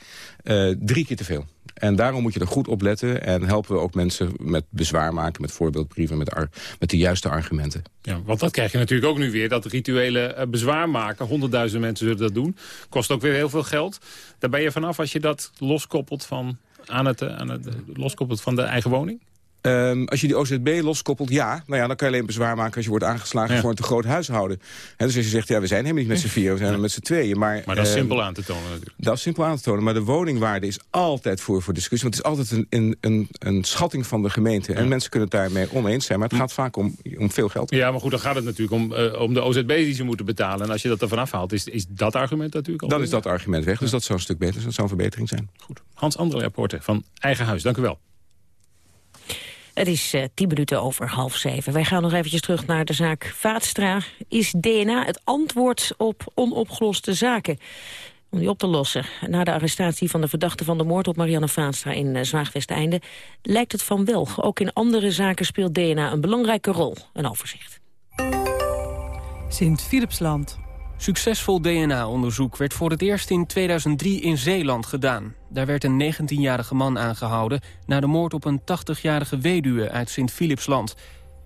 uh, drie keer te veel. En daarom moet je er goed op letten. En helpen we ook mensen met bezwaar maken, met voorbeeldbrieven, met, met de juiste argumenten. Ja, want dat krijg je natuurlijk ook nu weer, dat rituele uh, bezwaar maken. Honderdduizend mensen zullen dat doen. Kost ook weer heel veel geld. Daar ben je vanaf als je dat loskoppelt van, aan het, aan het, loskoppelt van de eigen woning? Um, als je die OZB loskoppelt, ja. Nou ja, dan kan je alleen bezwaar maken als je wordt aangeslagen ja. voor een te groot huishouden. He, dus als je zegt, ja, we zijn helemaal niet met z'n vier, we zijn er met z'n tweeën. Maar, maar dat is um, simpel aan te tonen natuurlijk. Dat is simpel aan te tonen, maar de woningwaarde is altijd voor, voor discussie. Want het is altijd een, een, een, schatting van de gemeente. Ja. En mensen kunnen het daarmee oneens zijn, maar het gaat vaak om, om veel geld. Ja, maar goed, dan gaat het natuurlijk om, uh, om de OZB die ze moeten betalen. En als je dat ervan afhaalt, is, is dat argument natuurlijk al... Dan is dat argument weg, dus dat zou een stuk beter zijn. Dat zou een verbetering zijn. Goed. Hans Andere rapporten van Eigen Huis, dank u wel. Het is uh, tien minuten over half zeven. Wij gaan nog eventjes terug naar de zaak Vaatstra. Is DNA het antwoord op onopgeloste zaken? om die op te lossen. Na de arrestatie van de verdachte van de moord op Marianne Vaanstra in uh, Zwaagwesteinde lijkt het van wel. Ook in andere zaken speelt DNA een belangrijke rol. Een overzicht. Sint-Philipsland. Succesvol DNA-onderzoek werd voor het eerst in 2003 in Zeeland gedaan. Daar werd een 19-jarige man aangehouden... na de moord op een 80-jarige weduwe uit Sint-Philipsland.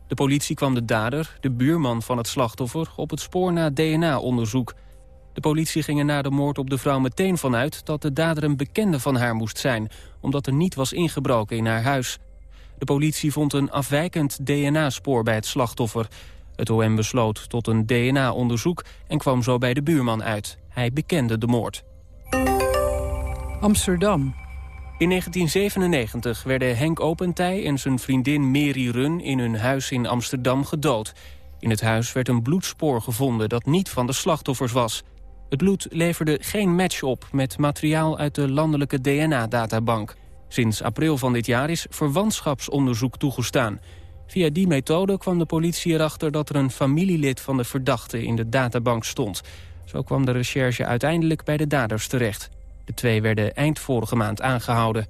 De politie kwam de dader, de buurman van het slachtoffer... op het spoor na DNA-onderzoek. De politie ging er na de moord op de vrouw meteen vanuit... dat de dader een bekende van haar moest zijn... omdat er niet was ingebroken in haar huis. De politie vond een afwijkend DNA-spoor bij het slachtoffer... Het OM besloot tot een DNA-onderzoek en kwam zo bij de buurman uit. Hij bekende de moord. Amsterdam. In 1997 werden Henk Opentij en zijn vriendin Mary Run in hun huis in Amsterdam gedood. In het huis werd een bloedspoor gevonden dat niet van de slachtoffers was. Het bloed leverde geen match op met materiaal uit de landelijke DNA-databank. Sinds april van dit jaar is verwantschapsonderzoek toegestaan. Via die methode kwam de politie erachter dat er een familielid van de verdachte in de databank stond. Zo kwam de recherche uiteindelijk bij de daders terecht. De twee werden eind vorige maand aangehouden.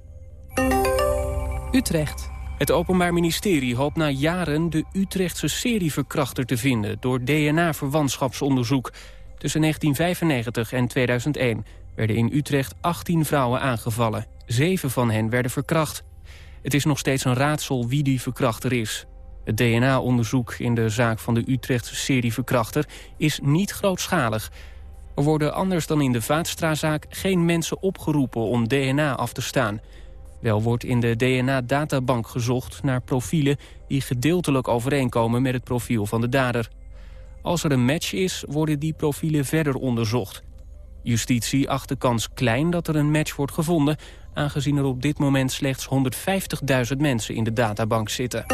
Utrecht. Het Openbaar Ministerie hoopt na jaren de Utrechtse serieverkrachter te vinden... door DNA-verwantschapsonderzoek. Tussen 1995 en 2001 werden in Utrecht 18 vrouwen aangevallen. Zeven van hen werden verkracht. Het is nog steeds een raadsel wie die verkrachter is. Het DNA-onderzoek in de zaak van de Utrechtse serieverkrachter is niet grootschalig. Er worden anders dan in de Vaatstrazaak geen mensen opgeroepen om DNA af te staan. Wel wordt in de DNA-databank gezocht naar profielen die gedeeltelijk overeenkomen met het profiel van de dader. Als er een match is, worden die profielen verder onderzocht. Justitie acht de kans klein dat er een match wordt gevonden... aangezien er op dit moment slechts 150.000 mensen in de databank zitten.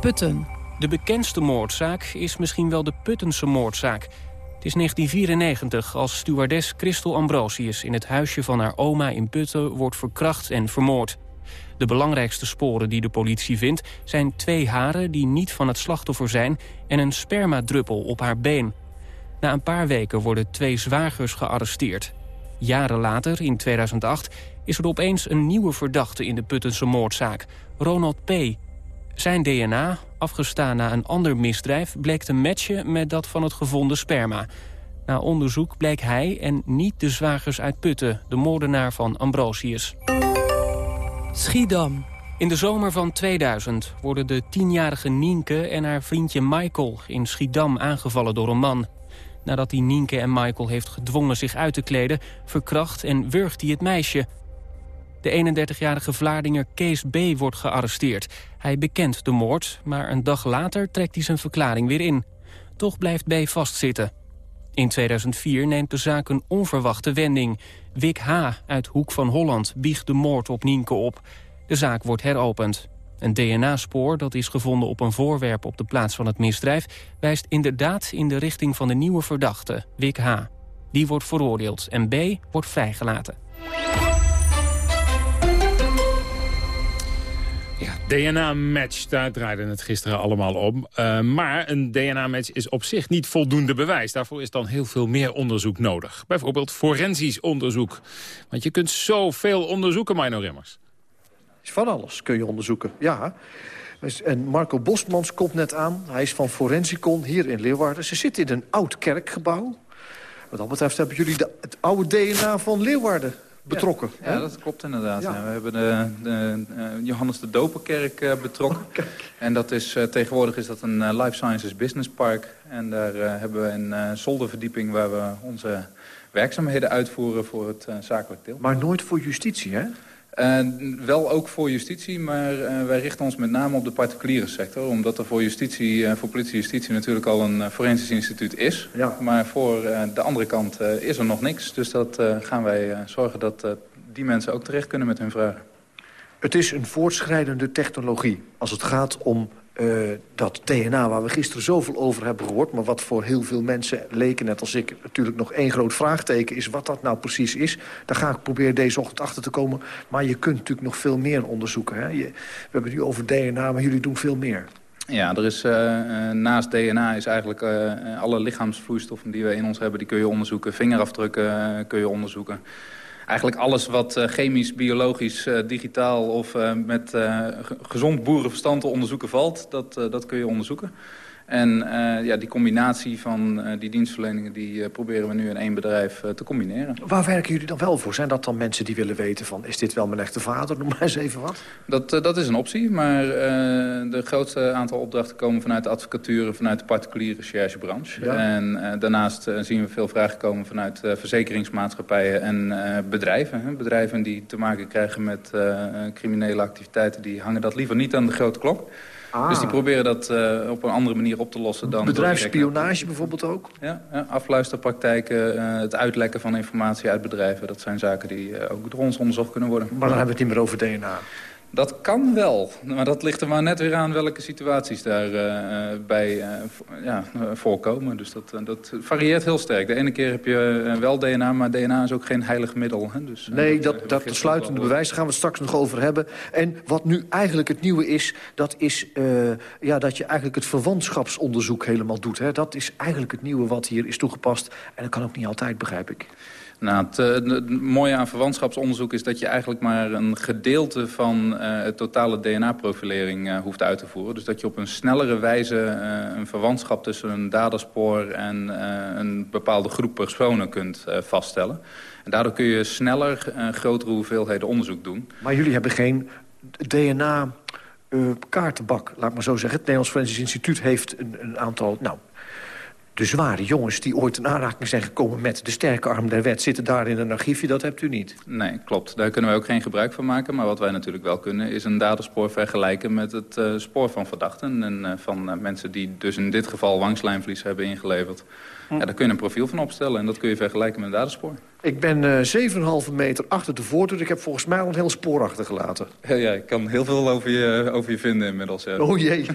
Putten. De bekendste moordzaak is misschien wel de Puttense moordzaak. Het is 1994 als stewardess Christel Ambrosius... in het huisje van haar oma in Putten wordt verkracht en vermoord. De belangrijkste sporen die de politie vindt... zijn twee haren die niet van het slachtoffer zijn... en een spermadruppel op haar been. Na een paar weken worden twee zwagers gearresteerd. Jaren later, in 2008, is er opeens een nieuwe verdachte in de Puttense moordzaak. Ronald P., zijn DNA, afgestaan na een ander misdrijf... bleek te matchen met dat van het gevonden sperma. Na onderzoek bleek hij en niet de zwagers uit Putten... de moordenaar van Ambrosius. Schiedam. In de zomer van 2000 worden de tienjarige Nienke en haar vriendje Michael... in Schiedam aangevallen door een man. Nadat hij Nienke en Michael heeft gedwongen zich uit te kleden... verkracht en wurgt hij het meisje... De 31-jarige Vlaardinger Kees B. wordt gearresteerd. Hij bekent de moord, maar een dag later trekt hij zijn verklaring weer in. Toch blijft B. vastzitten. In 2004 neemt de zaak een onverwachte wending. Wik H. uit Hoek van Holland biegt de moord op Nienke op. De zaak wordt heropend. Een DNA-spoor dat is gevonden op een voorwerp op de plaats van het misdrijf... wijst inderdaad in de richting van de nieuwe verdachte, Wik H. Die wordt veroordeeld en B. wordt vrijgelaten. DNA-match, daar draaide het gisteren allemaal om. Uh, maar een DNA-match is op zich niet voldoende bewijs. Daarvoor is dan heel veel meer onderzoek nodig. Bijvoorbeeld forensisch onderzoek. Want je kunt zoveel onderzoeken, Mino Rimmers. Van alles kun je onderzoeken, ja. En Marco Bosmans komt net aan. Hij is van Forensicon hier in Leeuwarden. Ze zitten in een oud kerkgebouw. Wat dat betreft hebben jullie de, het oude DNA van Leeuwarden betrokken. Ja, dat klopt inderdaad. Ja. We hebben de, de Johannes de Doperkerk uh, betrokken. Oh, en dat is, uh, tegenwoordig is dat een Life Sciences Business Park. En daar hebben we een zolderverdieping waar we onze werkzaamheden uitvoeren voor het zakelijk deel. Maar nooit voor justitie, hè? Uh, wel ook voor justitie, maar uh, wij richten ons met name op de particuliere sector. Omdat er voor justitie, uh, voor politie justitie natuurlijk al een forensisch instituut is. Ja. Maar voor de andere kant is er nog niks. Dus dat gaan wij zorgen dat die mensen ook terecht kunnen met hun vragen. Het is een voortschrijdende technologie als het gaat om uh, dat DNA waar we gisteren zoveel over hebben gehoord... maar wat voor heel veel mensen leken, net als ik, natuurlijk nog één groot vraagteken is... wat dat nou precies is. Daar ga ik proberen deze ochtend achter te komen. Maar je kunt natuurlijk nog veel meer onderzoeken. Hè? Je, we hebben het nu over DNA, maar jullie doen veel meer. Ja, er is, uh, naast DNA is eigenlijk alle lichaamsvloeistoffen die we in ons hebben... die kun je onderzoeken. Vingerafdrukken kun je onderzoeken. Eigenlijk alles wat chemisch, biologisch, digitaal of met gezond boerenverstand te onderzoeken valt... dat, dat kun je onderzoeken. En uh, ja, die combinatie van uh, die dienstverleningen... die uh, proberen we nu in één bedrijf te combineren. Waar werken jullie dan wel voor? Zijn dat dan mensen die willen weten van... is dit wel mijn echte vader? Noem maar eens even wat. Dat, dat is een optie, maar de grootste aantal opdrachten... komen vanuit de advocatuur en vanuit de particuliere recherchebranche. Ja. En daarnaast zien we veel vragen komen vanuit verzekeringsmaatschappijen en bedrijven. Hè? Bedrijven die te maken krijgen met criminele activiteiten... die hangen dat liever niet aan de grote klok... Ah. Dus die proberen dat uh, op een andere manier op te lossen dan... Bedrijfsspionage bijvoorbeeld ook? Ja, ja afluisterpraktijken, uh, het uitlekken van informatie uit bedrijven. Dat zijn zaken die uh, ook door ons onderzocht kunnen worden. Maar dan hebben we het niet meer over DNA. Dat kan wel, maar dat ligt er maar net weer aan welke situaties daarbij uh, bij, uh, ja, voorkomen. Dus dat, dat varieert heel sterk. De ene keer heb je wel DNA, maar DNA is ook geen heilig middel. Hè? Dus, nee, dat, dat, bewijs, daar gaan we het straks nog over hebben. En wat nu eigenlijk het nieuwe is, dat is ja, dat je eigenlijk het verwantschapsonderzoek helemaal doet. Hè? Dat is eigenlijk het nieuwe wat hier is toegepast. En dat kan ook niet altijd, begrijp ik. Nou, het, het, mooie aan verwantschapsonderzoek is dat je eigenlijk maar een gedeelte van uh, het totale DNA-profilering uh, hoeft uit te voeren. Dus dat je op een snellere wijze een verwantschap tussen een daderspoor en een bepaalde groep personen kunt vaststellen. En daardoor kun je sneller grotere hoeveelheden onderzoek doen. Maar jullie hebben geen DNA... kaartenbak, laat maar zo zeggen. Het Nederlands Forensisch Instituut heeft een, een aantal... Nou, de zware jongens die ooit in aanraking zijn gekomen met de sterke arm der wet... zitten daar in een archiefje, dat hebt u niet. Nee, klopt. Daar kunnen wij ook geen gebruik van maken. Maar wat wij natuurlijk wel kunnen is een daderspoor vergelijken... met het uh, spoor van verdachten en uh, van uh, mensen die dus in dit geval wanglijnvlies hebben ingeleverd. Hm. Ja, daar kun je een profiel van opstellen en dat kun je vergelijken met een daderspoor. Ik ben uh, 7,5 meter achter de voordeur. Ik heb volgens mij al een heel spoor achtergelaten. Ja, ja, ik kan heel veel over je, over je vinden inmiddels. Ja. Oh jee.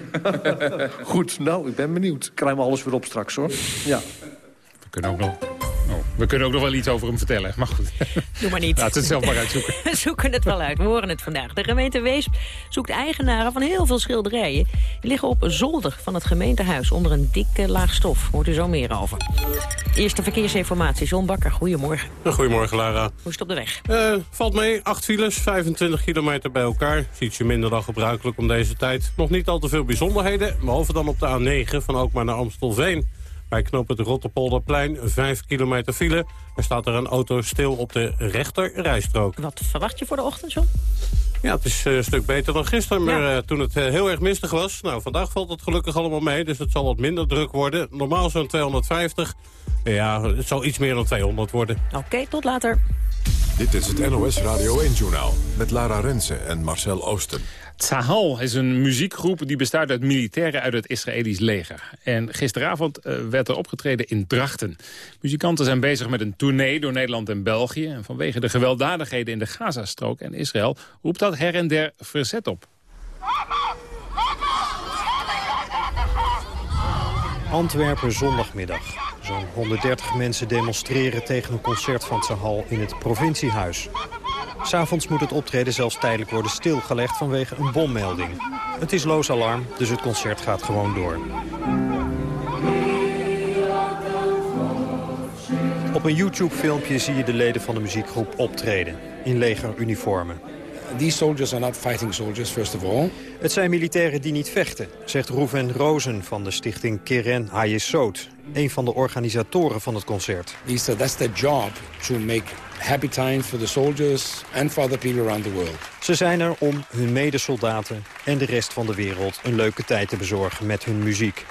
Goed, nou, ik ben benieuwd. Ik krijg me alles weer op straks, hoor. Ja. We kunnen ook nog Oh, we kunnen ook nog wel iets over hem vertellen, maar goed. Doe maar niet. Laat het zelf maar uitzoeken. we zoeken het wel uit, we horen het vandaag. De gemeente Weesp zoekt eigenaren van heel veel schilderijen. Die liggen op een zolder van het gemeentehuis onder een dikke laag stof. Hoort u zo meer over. Eerste verkeersinformatie, John Bakker, goedemorgen. Goedemorgen, Lara. Hoe is het op de weg? Uh, valt mee, acht files, 25 kilometer bij elkaar. Ziet je minder dan gebruikelijk om deze tijd. Nog niet al te veel bijzonderheden, behalve dan op de A9 van Alkmaar naar Amstelveen. Bij knop het Rotterpolderplein, 5 kilometer file. Er staat er een auto stil op de rechter rijstrook. Wat verwacht je voor de ochtend, John? Ja, het is eh, een stuk beter dan gisteren, maar ja. uh, toen het uh, heel erg mistig was. Nou, vandaag valt het gelukkig allemaal mee, dus het zal wat minder druk worden. Normaal zo'n 250. Ja, het zal iets meer dan 200 worden. Oké, okay, tot later. Dit is het NOS Radio 1-journaal met Lara Rensen en Marcel Oosten. Tzahal is een muziekgroep die bestaat uit militairen uit het Israëlisch leger. En gisteravond uh, werd er opgetreden in Drachten. Muzikanten zijn bezig met een tournee door Nederland en België. En vanwege de gewelddadigheden in de Gazastrook en Israël... roept dat her en der verzet op. Antwerpen zondagmiddag. Zo'n 130 mensen demonstreren tegen een concert van Tzahal in het provinciehuis. S'avonds moet het optreden zelfs tijdelijk worden stilgelegd vanwege een bommelding. Het is loos alarm, dus het concert gaat gewoon door. Op een YouTube-filmpje zie je de leden van de muziekgroep optreden in legeruniformen. These soldiers are not fighting soldiers, first of all. Het zijn militairen die niet vechten, zegt Rouven Rozen van de stichting Keren Hayesot, een van de organisatoren van het concert. These, that's their job to make happy times for the soldiers and for other people around the world. Ze zijn er om hun medesoldaten en de rest van de wereld een leuke tijd te bezorgen met hun muziek.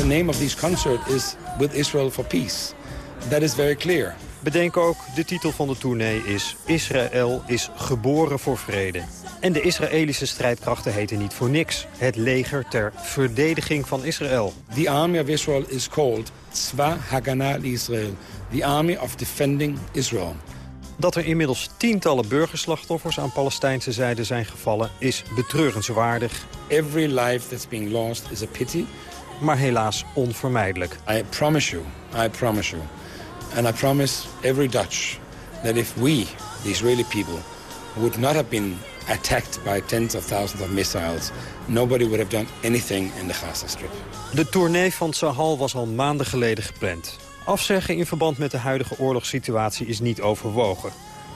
The name of this concert is With Israel for Peace. That is very clear. Bedenk ook, de titel van de tournee is Israël is geboren voor vrede. En de Israëlische strijdkrachten heten niet voor niks. Het leger ter verdediging van Israël. The army of Israel is called Tzva Hagana Israel. The army of defending Israel. Dat er inmiddels tientallen burgerslachtoffers aan Palestijnse zijde zijn gevallen... is betreurenswaardig. Every life that's being lost is a pity. Maar helaas onvermijdelijk. I promise you, I promise you. And I promise every Dutch that if we the Israeli people, would not have been attacked by tens of thousands of missiles, nobody would have done anything in the Gaza Strip. De tournee van Sahal was al maanden geleden gepland. Afzeggen in verband met de huidige oorlogssituatie is niet overwogen.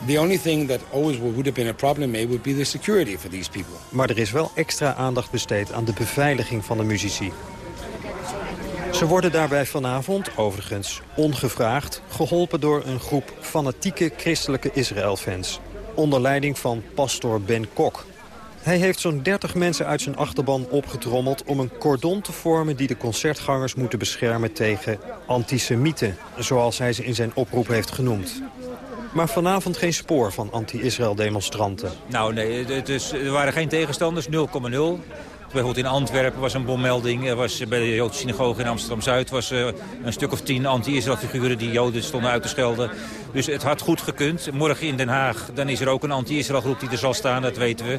The only thing that always would have been a problem may would be the security for these people. Maar er is wel extra aandacht besteed aan de beveiliging van de muzici. Ze worden daarbij vanavond, overigens ongevraagd... geholpen door een groep fanatieke christelijke Israël-fans. Onder leiding van pastor Ben Kok. Hij heeft zo'n 30 mensen uit zijn achterban opgetrommeld... om een cordon te vormen die de concertgangers moeten beschermen tegen antisemieten. Zoals hij ze in zijn oproep heeft genoemd. Maar vanavond geen spoor van anti-Israël demonstranten. Nou nee, het is, er waren geen tegenstanders, 0,0. Bijvoorbeeld in Antwerpen was een bommelding. Er was bij de Joodse synagoge in Amsterdam-Zuid was uh, een stuk of tien anti-Israël figuren die Joden stonden uit te schelden. Dus het had goed gekund. Morgen in Den Haag dan is er ook een anti-Israël groep die er zal staan, dat weten we.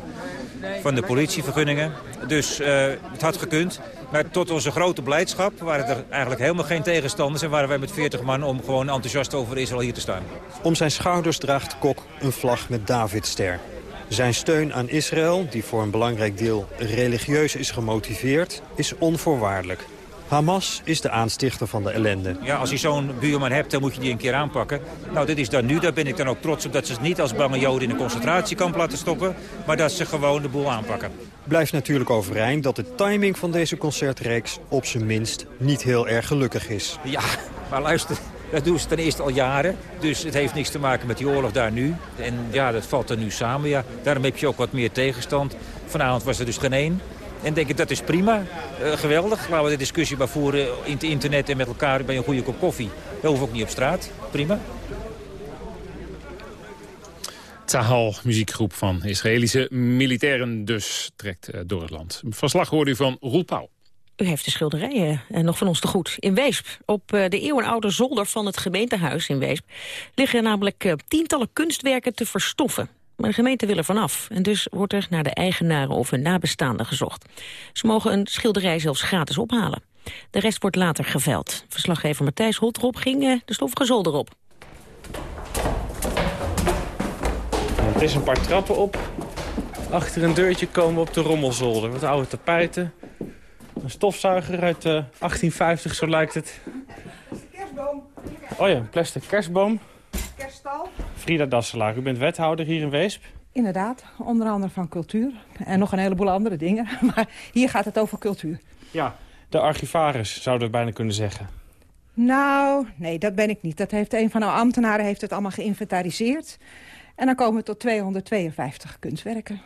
Van de politievergunningen. Dus uh, het had gekund. Maar tot onze grote blijdschap waren er eigenlijk helemaal geen tegenstanders... en waren wij met 40 man om gewoon enthousiast over Israël hier te staan. Om zijn schouders draagt Kok een vlag met Davidster. Zijn steun aan Israël, die voor een belangrijk deel religieus is gemotiveerd, is onvoorwaardelijk. Hamas is de aanstichter van de ellende. Ja, als je zo'n buurman hebt, dan moet je die een keer aanpakken. Nou, dit is dan nu. Daar ben ik dan ook trots op dat ze het niet als bange joden in een concentratiekamp laten stoppen. Maar dat ze gewoon de boel aanpakken. Blijft natuurlijk overeind dat de timing van deze concertreeks op zijn minst niet heel erg gelukkig is. Ja, maar luister, dat doen ze ten eerste al jaren. Dus het heeft niks te maken met die oorlog daar nu. En ja, dat valt er nu samen. Ja. Daarom heb je ook wat meer tegenstand. Vanavond was er dus geen één. En denk ik, dat is prima. Uh, geweldig. Laten we de discussie maar voeren in het internet en met elkaar bij een goede kop koffie. Dat hoeft ook niet op straat. Prima. Tahal, muziekgroep van Israëlische militairen dus, trekt uh, door het land. Verslag hoorde u van Roel Pauw. U heeft de schilderijen uh, nog van ons te goed. In Weesp, op uh, de eeuwenoude zolder van het gemeentehuis in Weesp... liggen namelijk uh, tientallen kunstwerken te verstoffen. Maar de gemeente wil er vanaf. En dus wordt er naar de eigenaren of hun nabestaanden gezocht. Ze mogen een schilderij zelfs gratis ophalen. De rest wordt later geveld. Verslaggever Matthijs Holtrop ging de stoffige zolder op. Het is een paar trappen op. Achter een deurtje komen we op de rommelzolder. Wat oude tapijten. Een stofzuiger uit uh, 1850, zo lijkt het. Kerstboom. Oh ja, een plastic kerstboom. Kerststal. Frida Dasselaar, u bent wethouder hier in Weesp. Inderdaad, onder andere van cultuur. En nog een heleboel andere dingen. Maar hier gaat het over cultuur. Ja, de archivaris zouden we bijna kunnen zeggen. Nou, nee, dat ben ik niet. Dat heeft een van de ambtenaren heeft het allemaal geïnventariseerd. En dan komen we tot 252 kunstwerken.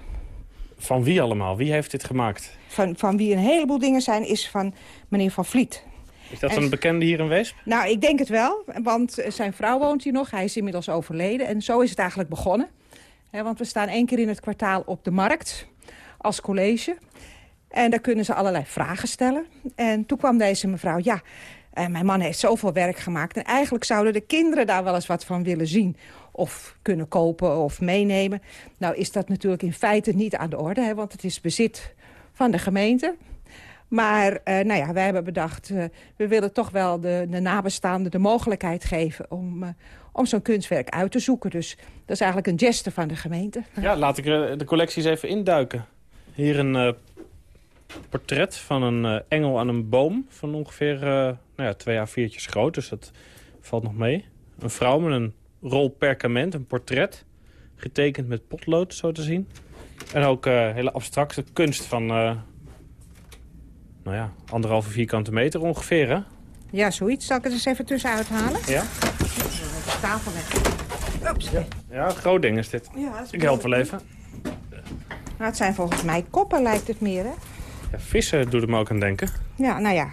Van wie allemaal? Wie heeft dit gemaakt? Van, van wie een heleboel dingen zijn, is van meneer Van Vliet. Is dat en, een bekende hier in Weesp? Nou, ik denk het wel. Want zijn vrouw woont hier nog. Hij is inmiddels overleden. En zo is het eigenlijk begonnen. He, want we staan één keer in het kwartaal op de markt als college. En daar kunnen ze allerlei vragen stellen. En toen kwam deze mevrouw, ja, mijn man heeft zoveel werk gemaakt. En eigenlijk zouden de kinderen daar wel eens wat van willen zien of kunnen kopen of meenemen. Nou is dat natuurlijk in feite niet aan de orde, hè, want het is bezit van de gemeente. Maar uh, nou ja, wij hebben bedacht, uh, we willen toch wel de, de nabestaanden de mogelijkheid geven om, uh, om zo'n kunstwerk uit te zoeken. Dus dat is eigenlijk een geste van de gemeente. Ja, laat ik de collecties even induiken. Hier een portret van een engel aan een boom van ongeveer nou ja, twee A4'tjes groot. Dus dat valt nog mee. Een vrouw met een rol perkament, een portret. Getekend met potlood, zo te zien. En ook uh, hele abstracte kunst van, uh, nou ja, anderhalve vierkante meter ongeveer, hè? Ja, zoiets. Zal ik het eens even tussenuit halen? Ja. De tafel weg. Oeps. Ja, ja groot ding is dit. Ja, is ik help wel even. Nou, het zijn volgens mij koppen, lijkt het meer, hè? Ja, vissen doet het me ook aan denken. Ja, nou ja.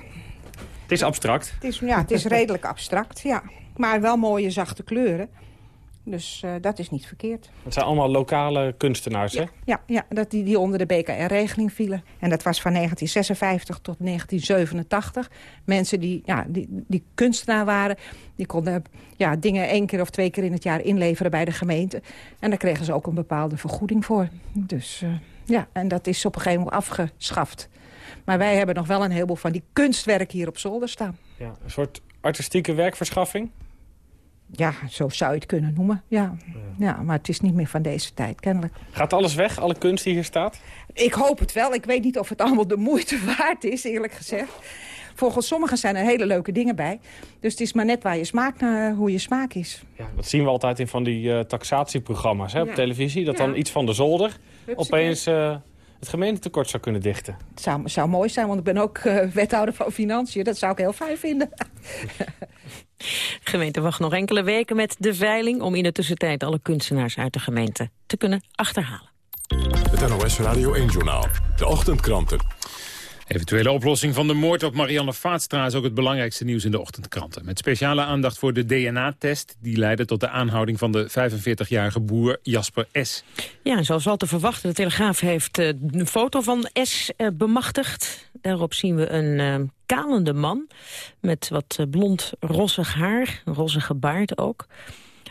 Het is abstract. Het is, ja, het is redelijk abstract, ja. Maar wel mooie zachte kleuren. Dus uh, dat is niet verkeerd. Het zijn allemaal lokale kunstenaars, ja, hè? Ja, ja dat die, die onder de BKR-regeling vielen. En dat was van 1956 tot 1987. Mensen die, ja, die, die kunstenaar waren, die konden ja, dingen één keer of twee keer in het jaar inleveren bij de gemeente. En daar kregen ze ook een bepaalde vergoeding voor. Dus uh, ja, en dat is op een gegeven moment afgeschaft. Maar wij hebben nog wel een heleboel van die kunstwerken hier op zolder staan. Ja, een soort artistieke werkverschaffing? Ja, zo zou je het kunnen noemen, ja. ja. Maar het is niet meer van deze tijd, kennelijk. Gaat alles weg, alle kunst die hier staat? Ik hoop het wel. Ik weet niet of het allemaal de moeite waard is, eerlijk gezegd. Volgens sommigen zijn er hele leuke dingen bij. Dus het is maar net waar je smaak naar, hoe je smaak is. Ja, dat zien we altijd in van die uh, taxatieprogramma's hè, op televisie. Dat dan iets van de zolder opeens uh, het gemeentetekort zou kunnen dichten. Het zou, zou mooi zijn, want ik ben ook uh, wethouder van Financiën. Dat zou ik heel fijn vinden. gemeente wacht nog enkele weken met de veiling... om in de tussentijd alle kunstenaars uit de gemeente te kunnen achterhalen. Het NOS Radio 1-journaal. De ochtendkranten. Eventuele oplossing van de moord op Marianne Vaatstra is ook het belangrijkste nieuws in de ochtendkranten. Met speciale aandacht voor de DNA-test die leidde tot de aanhouding van de 45-jarige boer Jasper S. Ja, zoals al te verwachten, de Telegraaf heeft uh, een foto van S uh, bemachtigd. Daarop zien we een uh, kalende man met wat blond rossig haar, een rossige baard ook.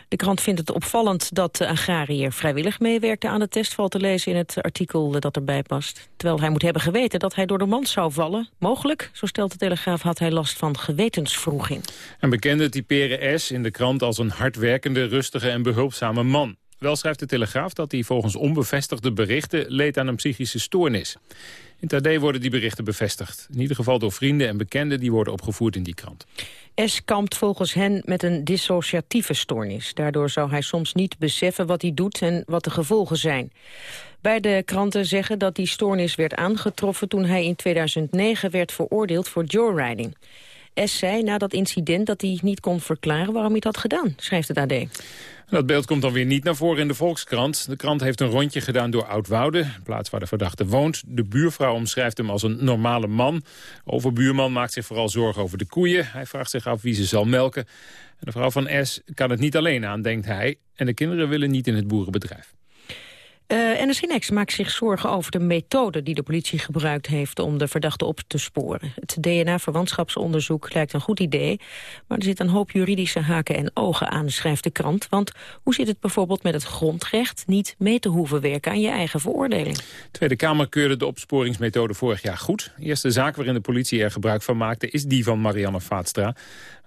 De krant vindt het opvallend dat de agrariër vrijwillig meewerkte aan de test... valt te lezen in het artikel dat erbij past. Terwijl hij moet hebben geweten dat hij door de mand zou vallen. Mogelijk, zo stelt de Telegraaf, had hij last van gewetensvroeging. Een bekende typeren S in de krant als een hardwerkende, rustige en behulpzame man. Wel schrijft de Telegraaf dat hij volgens onbevestigde berichten leed aan een psychische stoornis. In AD worden die berichten bevestigd. In ieder geval door vrienden en bekenden die worden opgevoerd in die krant. S kampt volgens hen met een dissociatieve stoornis. Daardoor zou hij soms niet beseffen wat hij doet en wat de gevolgen zijn. Beide kranten zeggen dat die stoornis werd aangetroffen... toen hij in 2009 werd veroordeeld voor joyriding. S zei na dat incident dat hij niet kon verklaren waarom hij het had gedaan, schrijft het AD. Dat beeld komt dan weer niet naar voren in de Volkskrant. De krant heeft een rondje gedaan door Oudwoude, plaats waar de verdachte woont. De buurvrouw omschrijft hem als een normale man. Overbuurman maakt zich vooral zorgen over de koeien. Hij vraagt zich af wie ze zal melken. En de vrouw van S kan het niet alleen aan, denkt hij. En de kinderen willen niet in het boerenbedrijf. Uh, maakt zich zorgen over de methode die de politie gebruikt heeft om de verdachte op te sporen. Het DNA-verwantschapsonderzoek lijkt een goed idee, maar er zit een hoop juridische haken en ogen aan, schrijft de krant. Want hoe zit het bijvoorbeeld met het grondrecht niet mee te hoeven werken aan je eigen veroordeling? De Tweede Kamer keurde de opsporingsmethode vorig jaar goed. De eerste zaak waarin de politie er gebruik van maakte is die van Marianne Vaatstra.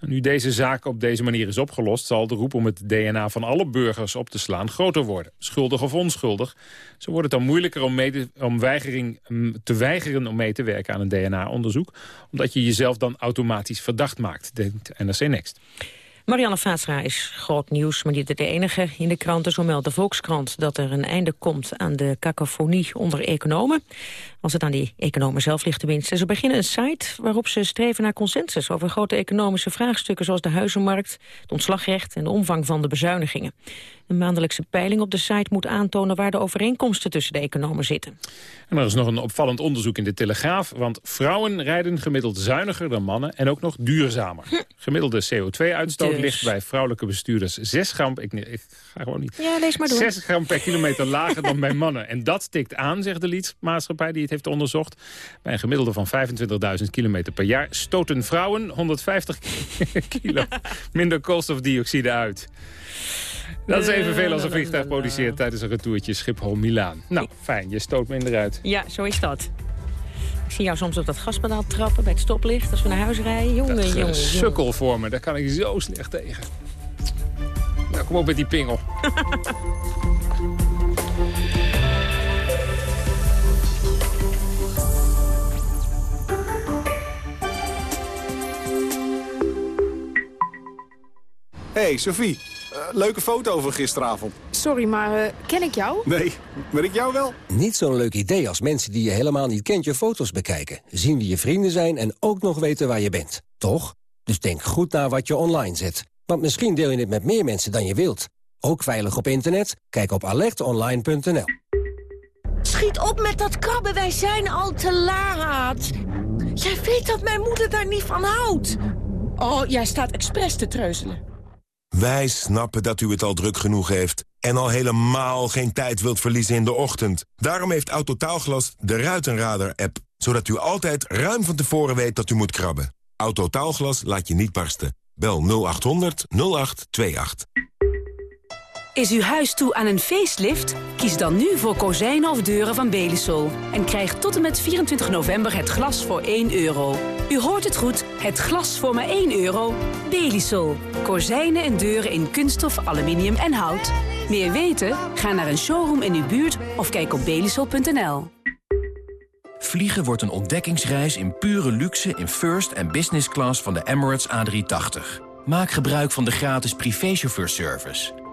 Nu deze zaak op deze manier is opgelost... zal de roep om het DNA van alle burgers op te slaan groter worden. Schuldig of onschuldig. Zo wordt het dan moeilijker om, om weigering, mm, te weigeren om mee te werken aan een DNA-onderzoek. Omdat je jezelf dan automatisch verdacht maakt, denkt NRC Next. Marianne Vaatstra is groot nieuws, maar niet de enige. In de kranten, zo meldt de Volkskrant, dat er een einde komt aan de cacophonie onder economen. Als het aan die economen zelf ligt tenminste. Ze beginnen een site waarop ze streven naar consensus over grote economische vraagstukken zoals de huizenmarkt, het ontslagrecht en de omvang van de bezuinigingen. Een maandelijkse peiling op de site moet aantonen waar de overeenkomsten tussen de economen zitten. En er is nog een opvallend onderzoek in de Telegraaf, want vrouwen rijden gemiddeld zuiniger dan mannen en ook nog duurzamer. Hm. Gemiddelde CO2-uitstoot dus. ligt bij vrouwelijke bestuurders 6 gram, ik, ik, ga gewoon niet, ja, lees maar door. 6 gram per kilometer lager dan bij mannen. En dat tikt aan, zegt de liedmaatschappij die het heeft onderzocht. Bij een gemiddelde van 25.000 kilometer per jaar stoten vrouwen 150 kilo minder koolstofdioxide uit. Dat is evenveel als een vliegtuig produceert tijdens een retourtje Schiphol-Milaan. Nou, fijn, je stoot minder uit. Ja, zo is dat. Ik zie jou soms op dat gaspedaal trappen bij het stoplicht als we naar huis rijden. Jongen, dat jongen, sukkel voor me, daar kan ik zo slecht tegen. Nou, kom op met die pingel. Hey, Sophie. Leuke foto van gisteravond. Sorry, maar uh, ken ik jou? Nee, maar ik jou wel. Niet zo'n leuk idee als mensen die je helemaal niet kent je foto's bekijken. Zien wie je vrienden zijn en ook nog weten waar je bent. Toch? Dus denk goed na wat je online zet. Want misschien deel je het met meer mensen dan je wilt. Ook veilig op internet? Kijk op alertonline.nl. Schiet op met dat krabben, wij zijn al te laat. Jij weet dat mijn moeder daar niet van houdt. Oh, jij staat expres te treuzelen. Wij snappen dat u het al druk genoeg heeft... en al helemaal geen tijd wilt verliezen in de ochtend. Daarom heeft Autotaalglas de Ruitenradar-app... zodat u altijd ruim van tevoren weet dat u moet krabben. Autotaalglas laat je niet barsten. Bel 0800 0828. Is uw huis toe aan een facelift? Kies dan nu voor kozijnen of deuren van Belisol. En krijg tot en met 24 november het glas voor 1 euro. U hoort het goed, het glas voor maar 1 euro. Belisol. Kozijnen en deuren in kunststof, aluminium en hout. Meer weten? Ga naar een showroom in uw buurt of kijk op belisol.nl. Vliegen wordt een ontdekkingsreis in pure luxe in first en business class van de Emirates A380. Maak gebruik van de gratis privéchauffeurservice.